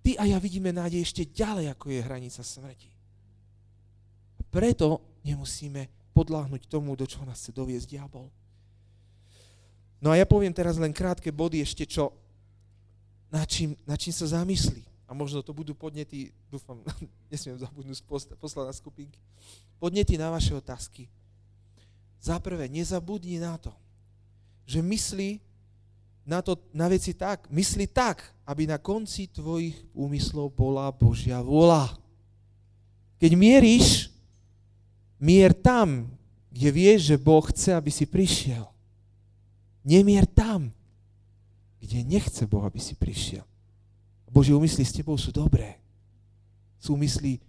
[SPEAKER 1] Ty a ja vidíme nádej ešte ďalej, ako je hranica smrti. Preto nemusíme podláhnuť tomu, do čoho nás chce doviesť diabol. No a ja poviem teraz len krátke body ešte, čo, na čím, na čím sa zamyslí. A možno to budú podnety, dúfam, nesmiem zabudnúť poslať na skupinky, podnety na vaše otázky. Za prvé, nezabudni na to, že myslí na, to, na veci tak, mysli tak, aby na konci tvojich úmyslov bola Božia vôľa. Keď mieríš, mier tam, kde vieš, že Boh chce, aby si prišiel. Nemier tam, kde nechce Boh, aby si prišiel. Božie úmysly s tebou sú dobré. Sú úmysly,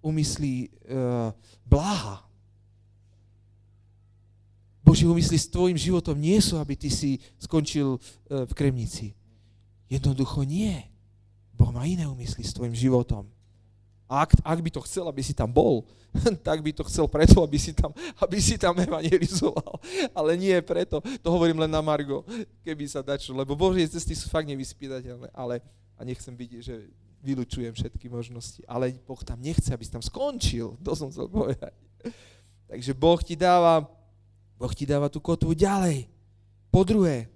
[SPEAKER 1] úmysly uh, bláha, Boží úmysly s tvojim životom nie sú, aby ty si skončil e, v kremnici. Jednoducho nie. Boh má iné úmysly s tvojim životom. A ak, ak by to chcel, aby si tam bol, tak by to chcel preto, aby si tam, aby si tam evangelizoval. Ale nie preto. To hovorím len na Margo, keby sa dačo. Lebo Božie cesty sú fakt nevyspytateľné. Ale, a nechcem vidieť, že vylučujem všetky možnosti. Ale Boh tam nechce, aby si tam skončil. To som chcel povedať. Takže Boh ti dáva Boh ti dáva tú kotvu ďalej. Po druhé,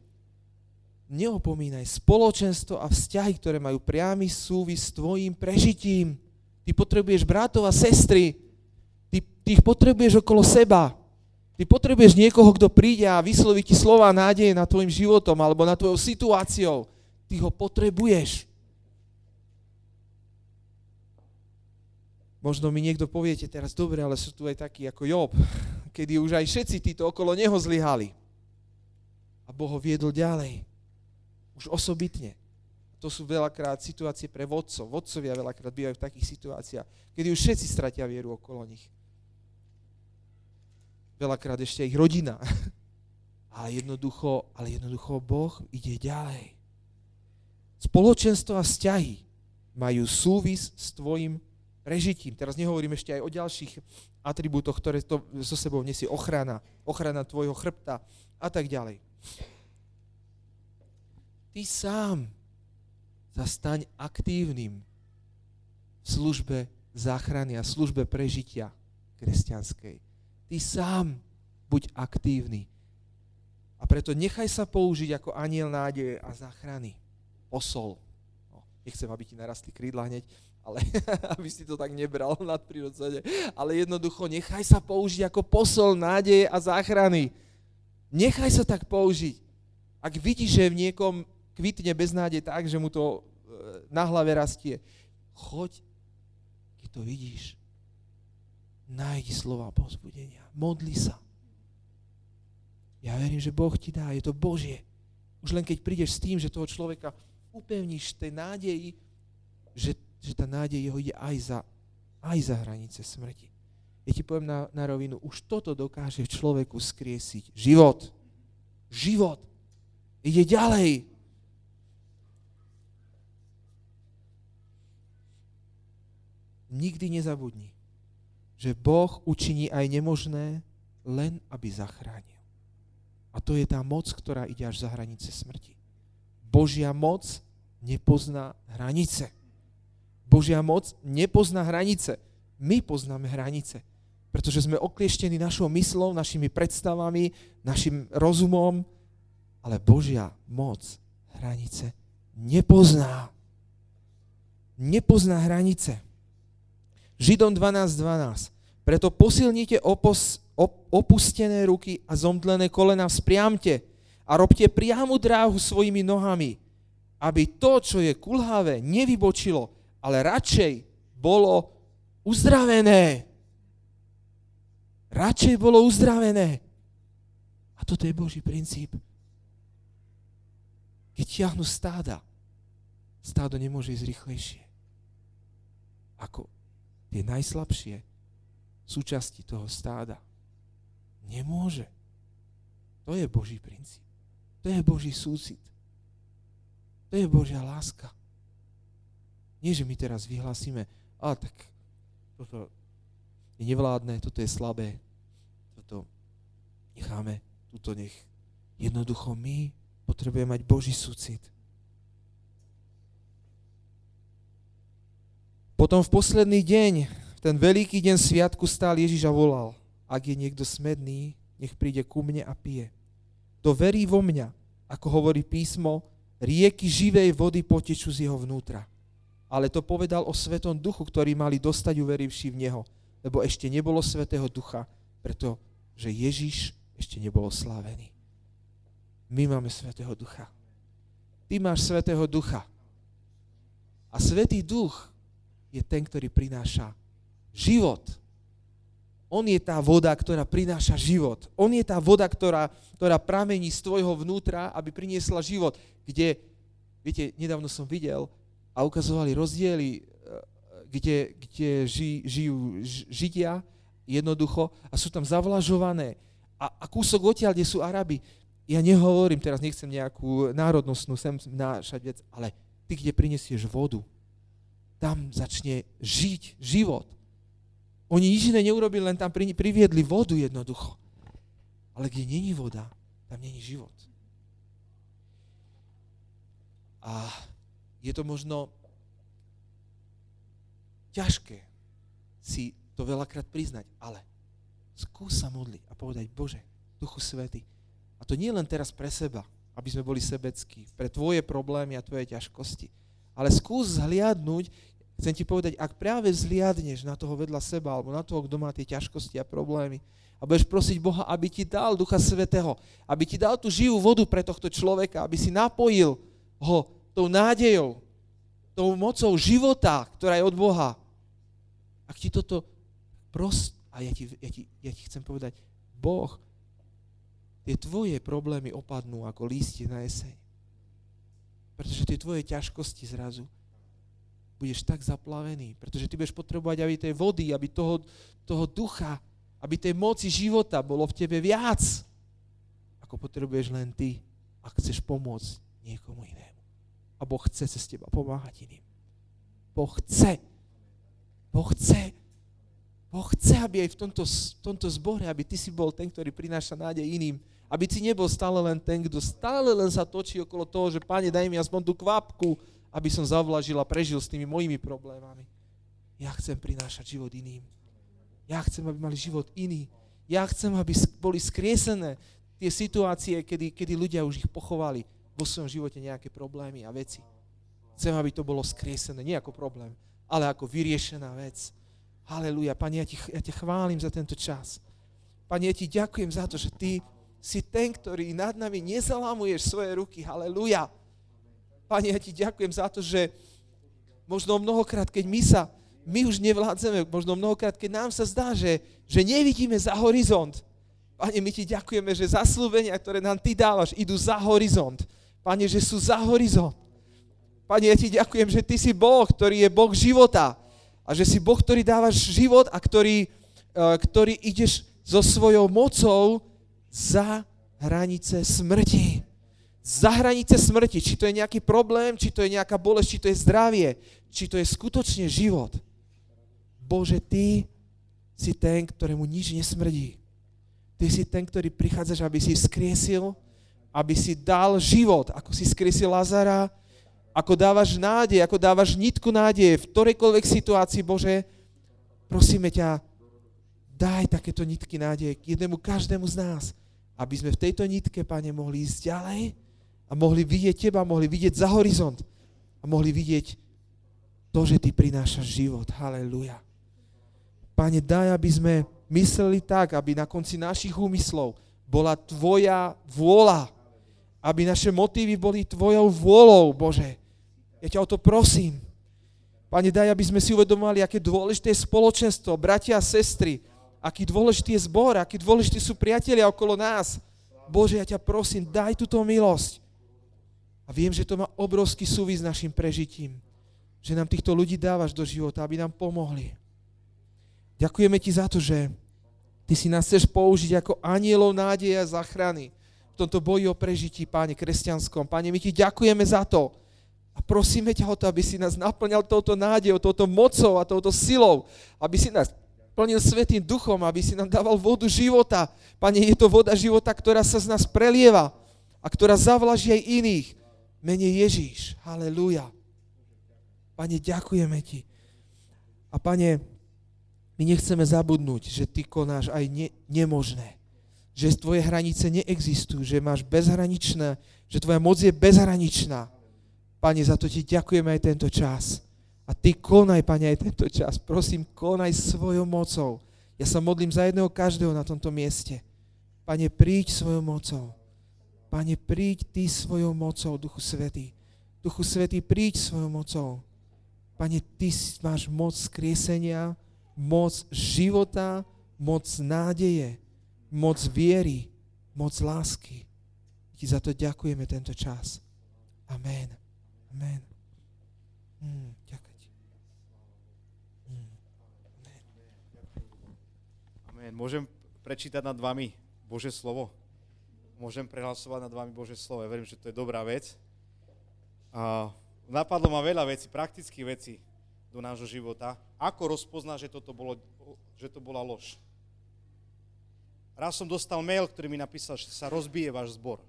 [SPEAKER 1] neopomínaj spoločenstvo a vzťahy, ktoré majú priamy súvis s tvojim prežitím. Ty potrebuješ bratov a sestry. Ty, ty ich potrebuješ okolo seba. Ty potrebuješ niekoho, kto príde a vysloví ti slova nádeje nad tvojim životom alebo nad tvojou situáciou. Ty ho potrebuješ. Možno mi niekto poviete teraz, dobre, ale sú tu aj takí ako Job, kedy už aj všetci títo okolo neho zlyhali. A Boh ho viedol ďalej. Už osobitne. To sú veľakrát situácie pre vodcov. Vodcovia veľakrát bývajú v takých situáciách, kedy už všetci stratia vieru okolo nich. Veľakrát ešte ich rodina. Ale jednoducho, ale jednoducho Boh ide ďalej. Spoločenstvo a vzťahy majú súvis s tvojim prežitím. Teraz nehovorím ešte aj o ďalších atribútoch, ktoré to so sebou nesie ochrana, ochrana tvojho chrbta a tak ďalej. Ty sám sa staň aktívnym v službe záchrany a službe prežitia kresťanskej. Ty sám buď aktívny. A preto nechaj sa použiť ako aniel nádeje a záchrany. Posol. No, nechcem, aby ti narastli krídla hneď, ale aby si to tak nebral nadprirodzene, ale jednoducho nechaj sa použiť ako posol nádeje a záchrany. Nechaj sa tak použiť. Ak vidíš, že v niekom kvitne beznádej tak, že mu to e, na hlave rastie, choď, keď to vidíš, nájdi slova pozbudenia, modli sa. Ja verím, že Boh ti dá, je to Božie. Už len keď prídeš s tým, že toho človeka upevníš tej nádeji, že že tá nádej jeho ide aj za, aj za hranice smrti. Ja ti poviem na, na rovinu, už toto dokáže v človeku skriesiť. Život. Život. Ide ďalej. Nikdy nezabudni, že Boh učiní aj nemožné, len aby zachránil. A to je tá moc, ktorá ide až za hranice smrti. Božia moc nepozná hranice. Božia moc nepozná hranice. My poznáme hranice, pretože sme oklieštení našou myslou, našimi predstavami, našim rozumom, ale Božia moc hranice nepozná. Nepozná hranice. Židom 12.12. 12. Preto posilnite opos, op, opustené ruky a zomdlené kolena vzpriamte a robte priamu dráhu svojimi nohami, aby to, čo je kulhavé, nevybočilo, ale radšej bolo uzdravené. Radšej bolo uzdravené. A toto je Boží princíp. Keď ťahnu stáda, stádo nemôže ísť rýchlejšie ako tie najslabšie súčasti toho stáda. Nemôže. To je Boží princíp. To je Boží súcit. To je Božia láska. Nie, že my teraz vyhlásime, a tak toto je nevládne, toto je slabé, toto necháme, tuto nech. Jednoducho my potrebujeme mať Boží súcit. Potom v posledný deň, ten veľký deň sviatku stál Ježiš a volal, ak je niekto smedný, nech príde ku mne a pije. To verí vo mňa, ako hovorí písmo, rieky živej vody potečú z jeho vnútra. Ale to povedal o Svetom Duchu, ktorý mali dostať uverivši v Neho, lebo ešte nebolo Svetého Ducha, pretože Ježiš ešte nebol slávený. My máme Svetého Ducha. Ty máš Svetého Ducha. A Svetý Duch je ten, ktorý prináša život. On je tá voda, ktorá prináša život. On je tá voda, ktorá, ktorá pramení z tvojho vnútra, aby priniesla život. Kde, viete, nedávno som videl a ukazovali rozdiely, e, kde, kde ži, žijú Židia jednoducho a sú tam zavlažované. A, a kúsok odtiaľ, kde sú Araby. Ja nehovorím, teraz nechcem nejakú národnostnú sem nášať vec, ale ty, kde prinesieš vodu, tam začne žiť život. Oni nič iné neurobili, len tam priviedli vodu jednoducho. Ale kde není voda, tam není život. A je to možno ťažké si to veľakrát priznať, ale skús sa modliť a povedať, Bože, Duchu Svety, a to nie len teraz pre seba, aby sme boli sebeckí, pre tvoje problémy a tvoje ťažkosti, ale skús zhliadnúť, chcem ti povedať, ak práve zliadneš na toho vedľa seba, alebo na toho, kto má tie ťažkosti a problémy, a budeš prosiť Boha, aby ti dal Ducha Svetého, aby ti dal tú živú vodu pre tohto človeka, aby si napojil ho tou nádejou, tou mocou života, ktorá je od Boha. Ak ti toto pros... A ja ti, ja, ti, ja ti chcem povedať, Boh, tie tvoje problémy opadnú ako lístie na jeseň. Pretože tie tvoje ťažkosti zrazu budeš tak zaplavený, pretože ty budeš potrebovať, aby tej vody, aby toho, toho ducha, aby tej moci života bolo v tebe viac, ako potrebuješ len ty, ak chceš pomôcť niekomu inému. A Boh chce cez teba pomáhať iným. Boh chce. Boh chce. Boh chce, aby aj v tomto, v tomto zbore, aby ty si bol ten, ktorý prináša nádej iným, aby si nebol stále len ten, kto stále len sa točí okolo toho, že Pane, daj mi aspoň tú kvapku, aby som zavlažil a prežil s tými mojimi problémami. Ja chcem prinášať život iným. Ja chcem, aby mali život iný. Ja chcem, aby boli skriesené tie situácie, kedy, kedy ľudia už ich pochovali vo svojom živote nejaké problémy a veci. Chcem, aby to bolo skriesené, nie ako problém, ale ako vyriešená vec. Halelúja. Pane, ja, ti, ja ťa chválim za tento čas. Pane, ja ti ďakujem za to, že ty si ten, ktorý nad nami nezalámuješ svoje ruky. Halelúja. Pane, ja ti ďakujem za to, že možno mnohokrát, keď my sa, my už nevládzeme, možno mnohokrát, keď nám sa zdá, že, že nevidíme za horizont. Pane, my ti ďakujeme, že zaslúbenia, ktoré nám ty dávaš, idú za horizont. Pane, že sú za horizont. Pane, ja ti ďakujem, že ty si Boh, ktorý je Boh života. A že si Boh, ktorý dávaš život a ktorý, uh, ktorý ideš so svojou mocou za hranice smrti. Za hranice smrti. Či to je nejaký problém, či to je nejaká bolesť, či to je zdravie, či to je skutočne život. Bože, Ty si ten, ktorému nič nesmrdí. Ty si ten, ktorý prichádzaš, aby si skriesil, aby si dal život, ako si skriesil Lazara, ako dávaš nádej, ako dávaš nitku nádeje v ktorejkoľvek situácii, Bože, prosíme ťa, daj takéto nitky nádeje k jednému, každému z nás, aby sme v tejto nitke, Pane, mohli ísť ďalej a mohli vidieť Teba, mohli vidieť za horizont a mohli vidieť to, že Ty prinášaš život. Halelujá. Pane, daj, aby sme mysleli tak, aby na konci našich úmyslov bola Tvoja vôľa, aby naše motívy boli Tvojou vôľou, Bože. Ja ťa o to prosím. Pane, daj, aby sme si uvedomali, aké dôležité je spoločenstvo, bratia a sestry, aký dôležitý je zbor, aký dôležití sú priatelia okolo nás. Bože, ja ťa prosím, daj túto milosť. A viem, že to má obrovský súvis s našim prežitím. Že nám týchto ľudí dávaš do života, aby nám pomohli. Ďakujeme ti za to, že ty si nás chceš použiť ako anielov nádeje a záchrany v tomto boji o prežití, Páne, kresťanskom. Páne, my ti ďakujeme za to, a prosíme ťa o to, aby si nás naplňal touto nádejou, touto mocou a touto silou, aby si nás plnil Svetým duchom, aby si nám dával vodu života. Pane, je to voda života, ktorá sa z nás prelieva a ktorá zavlaží aj iných. Mene Ježíš. Halelúja. Pane, ďakujeme Ti. A Pane, my nechceme zabudnúť, že Ty konáš aj ne, nemožné. Že Tvoje hranice neexistujú, že máš bezhraničné, že Tvoja moc je bezhraničná Pane, za to ti ďakujeme aj tento čas. A ty konaj, Pane, aj tento čas. Prosím, konaj svojou mocou. Ja sa modlím za jedného každého na tomto mieste. Pane, príď svojou mocou. Pane, príď Ty svojou mocou, Duchu Svetý. Duchu Svetý, príď svojou mocou. Pane, Ty máš moc skriesenia, moc života, moc nádeje, moc viery, moc lásky. Ti za to ďakujeme tento čas. Amen. Amen. Mm, ďakujem ti.
[SPEAKER 2] Mm. Amen. Môžem prečítať nad vami Bože slovo? Môžem prehlasovať nad vami Bože slovo. Ja verím, že to je dobrá vec. A napadlo ma veľa vecí, praktických vecí do nášho života. Ako rozpozná, že, toto bolo, že to bola lož? Raz som dostal mail, ktorý mi napísal, že sa rozbije váš zbor.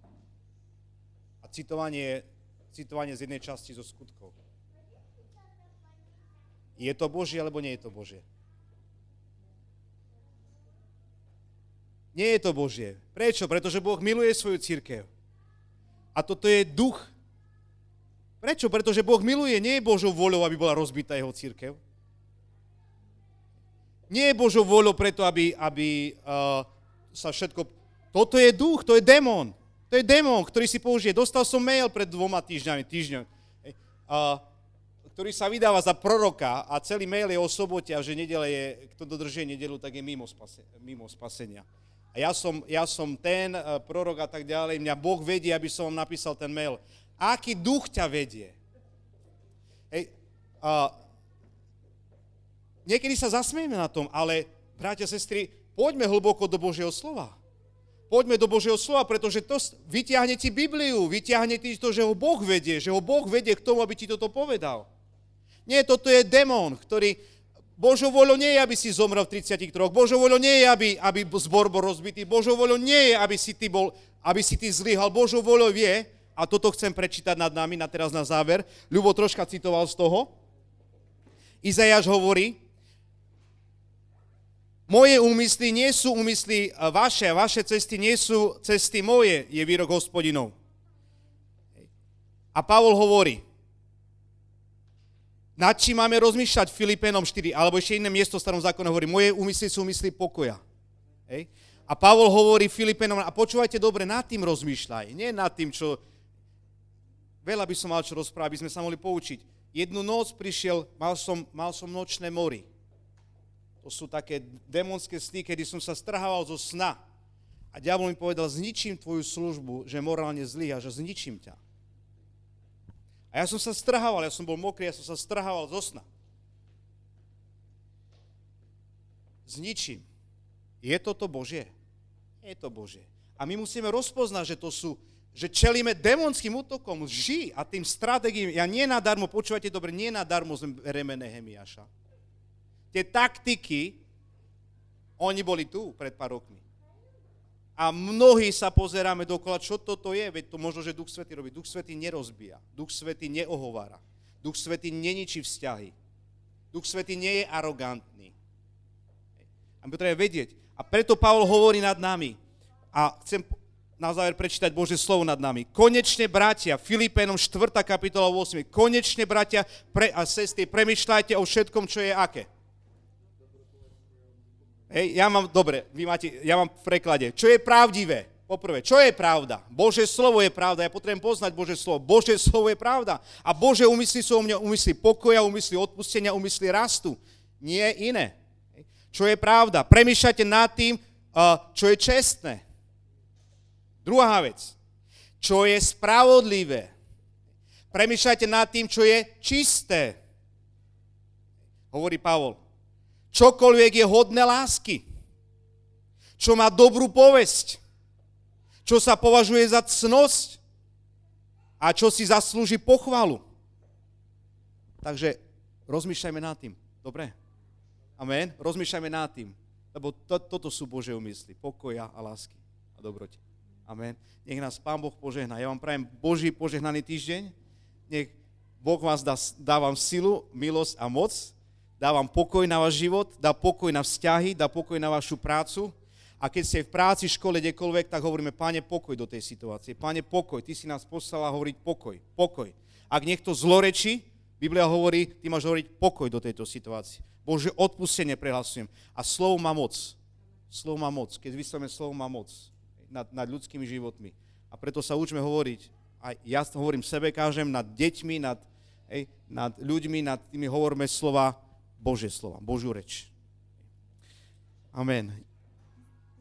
[SPEAKER 2] A citovanie citovanie z jednej časti zo skutkov. Je to Božie, alebo nie je to Božie? Nie je to Božie. Prečo? Pretože Boh miluje svoju církev. A toto je duch. Prečo? Pretože Boh miluje. Nie je Božou voľou, aby bola rozbitá jeho církev. Nie je Božou voľou preto, aby, aby uh, sa všetko... Toto je duch, to je démon. To je démon, ktorý si použije. Dostal som mail pred dvoma týždňami, týždňom, a, ktorý sa vydáva za proroka a celý mail je o sobote a že nedele je, kto dodržie nedelu, tak je mimo, spase, mimo spasenia. A ja som, ja som ten uh, prorok a tak ďalej, mňa Boh vedie, aby som vám napísal ten mail. Aký duch ťa vedie? Hej, uh, niekedy sa zasmieme na tom, ale bratia, sestry, poďme hlboko do Božieho slova. Poďme do Božieho slova, pretože to vyťahne ti Bibliu, vyťahne ti to, že ho Boh vedie, že ho Boh vedie k tomu, aby ti toto povedal. Nie, toto je demon, ktorý... Božou voľou nie je, aby si zomrel v 33. Božou voľou nie je, aby, aby zbor bol rozbitý. Božou voľou nie je, aby si ty, bol, aby si ty zlyhal. Božou voľou je, a toto chcem prečítať nad nami, na teraz na záver. Ľubo troška citoval z toho. Izajáš hovorí, moje úmysly nie sú úmysly vaše, vaše cesty nie sú cesty moje, je výrok hospodinov. A Pavol hovorí, nad čím máme rozmýšľať Filipénom 4, alebo ešte iné miesto v starom zákone hovorí, moje úmysly sú úmysly pokoja. Hej. A Pavol hovorí Filipénom, a počúvajte dobre, nad tým rozmýšľaj, nie nad tým, čo... Veľa by som mal čo rozprávať, aby sme sa mohli poučiť. Jednu noc prišiel, mal som, mal som nočné mori. To sú také demonské sny, kedy som sa strhával zo sna. A diabol mi povedal, zničím tvoju službu, že morálne zlý a že zničím ťa. A ja som sa strhával, ja som bol mokrý, ja som sa strhával zo sna. Zničím. Je toto Božie? Je to Božie. A my musíme rozpoznať, že to sú, že čelíme demonským útokom, lži a tým stratégiím. Ja nie nadarmo, počúvajte dobre, nie nadarmo sme remene Hemiaša tie taktiky, oni boli tu pred pár rokmi. A mnohí sa pozeráme dokola, čo toto je, veď to možno, že Duch Svetý robí. Duch Svetý nerozbíja, Duch Svetý neohovára, Duch Svetý neničí vzťahy, Duch Svetý nie je arogantný. A my potrebujeme vedieť. A preto Pavol hovorí nad nami. A chcem na záver prečítať Bože slovo nad nami. Konečne, bratia, Filipénom 4. kapitola 8. Konečne, bratia pre, a sestry, premyšľajte o všetkom, čo je aké Hej, ja mám, dobre, vy máte, ja mám v preklade. Čo je pravdivé? Poprvé, čo je pravda? Bože slovo je pravda. Ja potrebujem poznať Bože slovo. Bože slovo je pravda. A Bože umysly sú o mne umysly pokoja, umysly odpustenia, umysly rastu. Nie iné. Čo je pravda? Premýšľajte nad tým, čo je čestné. Druhá vec. Čo je spravodlivé. Premýšľajte nad tým, čo je čisté. Hovorí Pavol. Čokoľvek je hodné lásky. Čo má dobrú povesť čo sa považuje za cnosť a čo si zaslúži pochvalu. Takže rozmýšľajme nad tým. Dobre? Amen? Rozmýšľajme nad tým. Lebo to, toto sú Bože umysly. Pokoja a lásky a dobrote. Amen. Nech nás Pán Boh požehná. Ja vám prajem Boží požehnaný týždeň. Nech Boh vás dá, dá vám silu, milosť a moc. Dá vám pokoj na váš život, dá pokoj na vzťahy, dá pokoj na vašu prácu a keď ste v práci, škole, kdekoľvek, tak hovoríme, páne, pokoj do tej situácie. Páne, pokoj. Ty si nás poslala hovoriť pokoj. Pokoj. Ak niekto zlorečí, Biblia hovorí, ty máš hovoriť pokoj do tejto situácie. Bože, odpustenie prehlasujem. A slovo má moc. Slovo má moc. Keď vyslovíme slovo má moc nad, nad ľudskými životmi. A preto sa učme hovoriť. A ja hovorím sebe, kážem, nad deťmi, nad, hej, nad ľuďmi, nad tými hovoríme slova, Bože slova, Božiu reč. Amen.